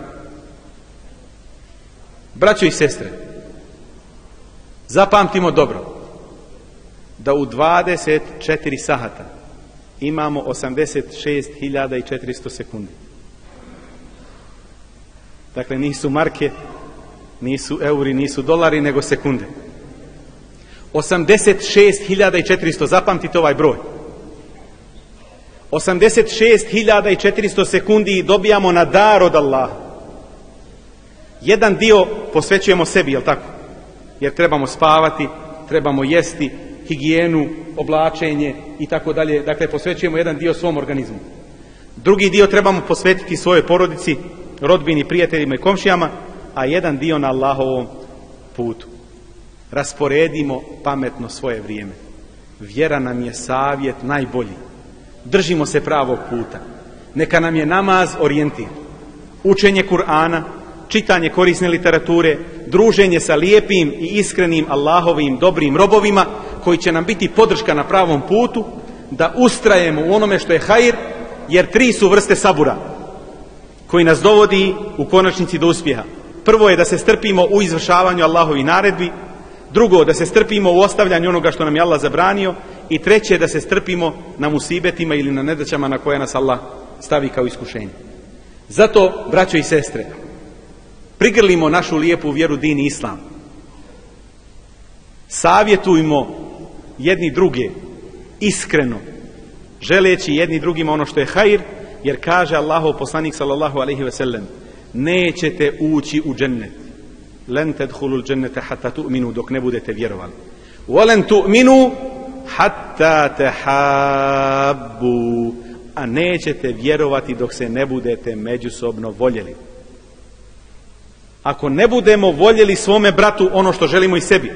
Braćo i sestre, zapamtimo dobro da u 24 sahata imamo 86.400 sekundi. Dakle, nisu marke, nisu euri, nisu dolari, nego sekunde. 86.400, zapamtite ovaj broj. 86.400 sekundi dobijamo na dar od Allaha. Jedan dio posvećujemo sebi, jel tako? Jer trebamo spavati, trebamo jesti, higijenu, oblačenje i tako dalje. Dakle, posvećujemo jedan dio svom organizmu. Drugi dio trebamo posvetiti svojoj porodici, rodbini, prijateljima i komšijama, a jedan dio na Allahovom putu. Rasporedimo pametno svoje vrijeme. Vjera nam je savjet najbolji. Držimo se pravog puta. Neka nam je namaz orijentir. Učenje Kur'ana, čitanje korisne literature, druženje sa lijepim i iskrenim Allahovim dobrim robovima koji će nam biti podrška na pravom putu, da ustrajemo u onome što je hajr, jer tri su vrste sabura koji nas dovodi u konačnici do uspjeha. Prvo je da se strpimo u izvršavanju Allahovi naredbi, drugo da se strpimo u ostavljanju onoga što nam je Allah zabranio i treće da se strpimo na musibetima ili na nedaćama na koje nas Allah stavi kao iskušenje. Zato, braćo i sestre, prigrlimo našu lijepu vjeru din i islam. Savjetujmo jedni druge iskreno, želeći jedni drugima ono što je hajr, jer kaže Allahov poslanik sallallahu alaihi ve sellem nećete ući u džennet. Len tedhulul džennete hatta tu'minu dok ne budete vjerovali. Volen tu'minu hatta tehabbu a nećete vjerovati dok se ne budete međusobno voljeli. Ako ne budemo voljeli svome bratu ono što želimo i sebi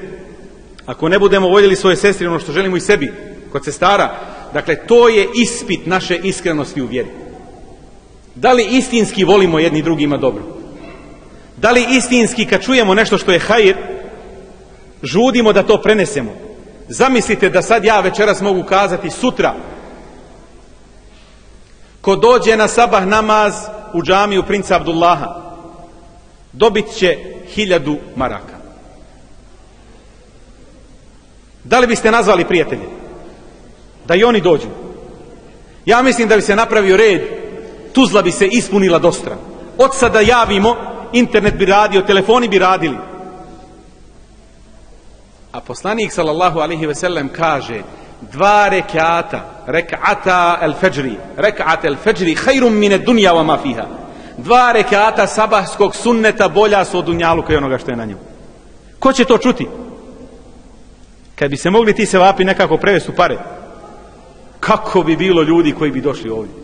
ako ne budemo voljeli svoje sestri ono što želimo i sebi kod sestara dakle to je ispit naše iskrenosti u vjeri da li istinski volimo jedni drugima dobro? Da li istinski kad čujemo nešto što je hajir, žudimo da to prenesemo? Zamislite da sad ja večeras mogu kazati sutra ko dođe na sabah namaz u džamiju princa Abdullaha dobit će hiljadu maraka. Da li biste nazvali prijatelje? Da i oni dođu. Ja mislim da bi se napravio red Tuzla bi se ispunila dostra. Od sada javimo, internet bi radio, telefoni bi radili. A poslanik sallallahu alaihi ve sellem kaže dva rekata, rekata el feđri, rekat el feđri, hajrum mine dunja wa ma fiha. Dva rekata sabahskog sunneta bolja su od dunjaluka i onoga što je na njemu. Ko će to čuti? Kad bi se mogli ti se vapi nekako prevesti u pare, kako bi bilo ljudi koji bi došli ovdje?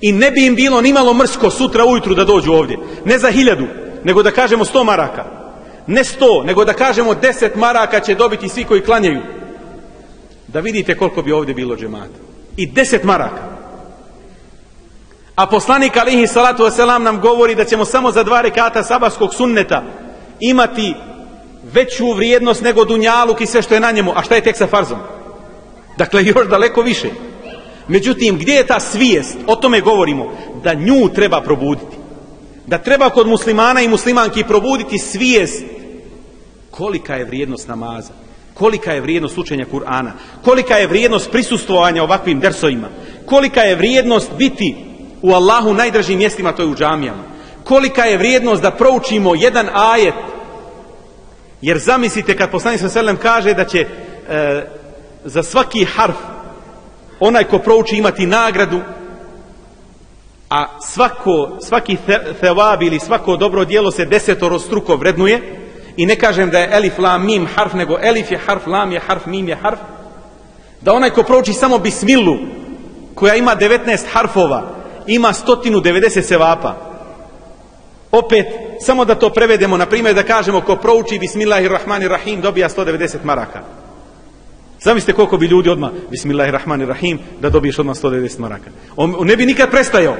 I ne bi im bilo ni malo mrsko sutra ujutru da dođu ovdje. Ne za hiljadu, nego da kažemo sto maraka. Ne sto, nego da kažemo deset maraka će dobiti svi koji klanjaju. Da vidite koliko bi ovdje bilo džemata. I deset maraka. A poslanik alihi salatu wasalam nam govori da ćemo samo za dva rekata sabarskog sunneta imati veću vrijednost nego dunjaluk i sve što je na njemu. A šta je tek sa farzom? Dakle, još daleko više. Međutim, gdje je ta svijest? O tome govorimo. Da nju treba probuditi. Da treba kod muslimana i muslimanki probuditi svijest kolika je vrijednost namaza, kolika je vrijednost učenja Kur'ana, kolika je vrijednost prisustvovanja ovakvim dersovima, kolika je vrijednost biti u Allahu najdražim mjestima, to je u džamijama, kolika je vrijednost da proučimo jedan ajet, jer zamislite kad poslanik sa selem kaže da će e, za svaki harf onaj ko prouči imati nagradu, a svako, svaki thevab ili svako dobro djelo se desetoro struko vrednuje, i ne kažem da je elif, lam, mim harf, nego elif je harf, lam je harf, mim je harf, da onaj ko prouči samo bismilu, koja ima 19 harfova, ima 190 sevapa. Opet, samo da to prevedemo, na primjer da kažemo ko prouči bismillahirrahmanirrahim dobija 190 maraka. Zamislite koliko bi ljudi odmah bismillahirrahmanirrahim da dobiješ odmah 190 maraka. On, ne bi nikad prestajao.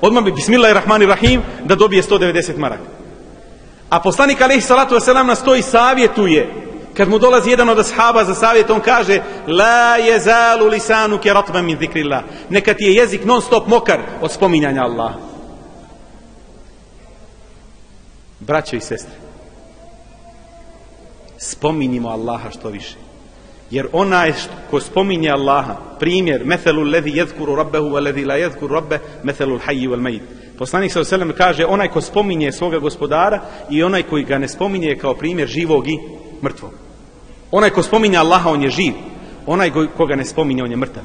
Odmah bi bismillahirrahmanirrahim da dobije 190 maraka. A poslanik alaihi salatu wasalam nas to i savjetuje. Kad mu dolazi jedan od ashaba za savjet, on kaže La jezalu lisanu ke ratban min zikrillah. Neka ti je jezik non stop mokar od spominjanja Allaha. Braćo i sestre, spominjimo Allaha što više. Jer onaj ko spominje Allaha, primjer, methelu levi jezkuru rabbehu, a levi la jezkuru rabbe, methelu l'hajji wal mejid. Poslanik sa oselem kaže, onaj ko spominje svoga gospodara i onaj koji ga ne spominje kao primjer živog i mrtvog. Onaj ko spominje Allaha, on je živ. Onaj ko ga ne spominje, on je mrtav.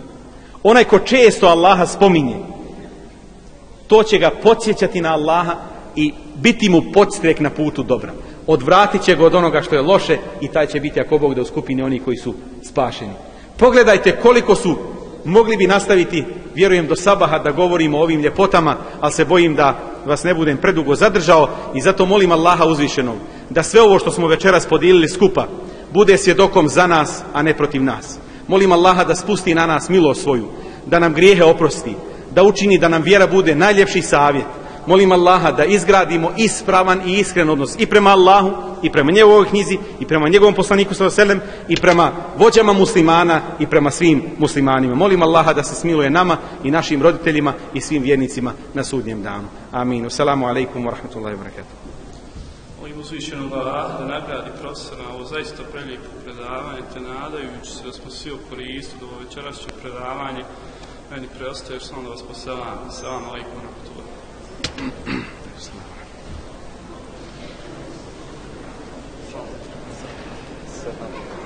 Onaj ko često Allaha spominje, to će ga podsjećati na Allaha i biti mu podstrek na putu dobra. Odvratit će ga od onoga što je loše i taj će biti ako Bog da u skupini oni koji su spašeni. Pogledajte koliko su mogli bi nastaviti, vjerujem do sabaha da govorimo o ovim ljepotama, ali se bojim da vas ne budem predugo zadržao i zato molim Allaha uzvišenog da sve ovo što smo večeras podijelili skupa bude svjedokom za nas, a ne protiv nas. Molim Allaha da spusti na nas milost svoju, da nam grijehe oprosti, da učini da nam vjera bude najljepši savjet. Molim Allaha da izgradimo ispravan i iskren odnos i prema Allahu, i prema njegovoj knjizi, i prema njegovom poslaniku sallallahu i prema vođama muslimana i prema svim muslimanima. Molim Allaha da se smiluje nama i našim roditeljima i svim vjernicima na sudnjem danu. Amin. Assalamu alaikum wa rahmatullahi wa barakatuh. Molim uzvišenog Allaha da nagradi profesora ovo zaista prelijepo predavanje, te nadajući se da smo svi u koristu do večerašnje predavanje, meni preostaje samo da vas poselam. Assalamu alaikum Thank you.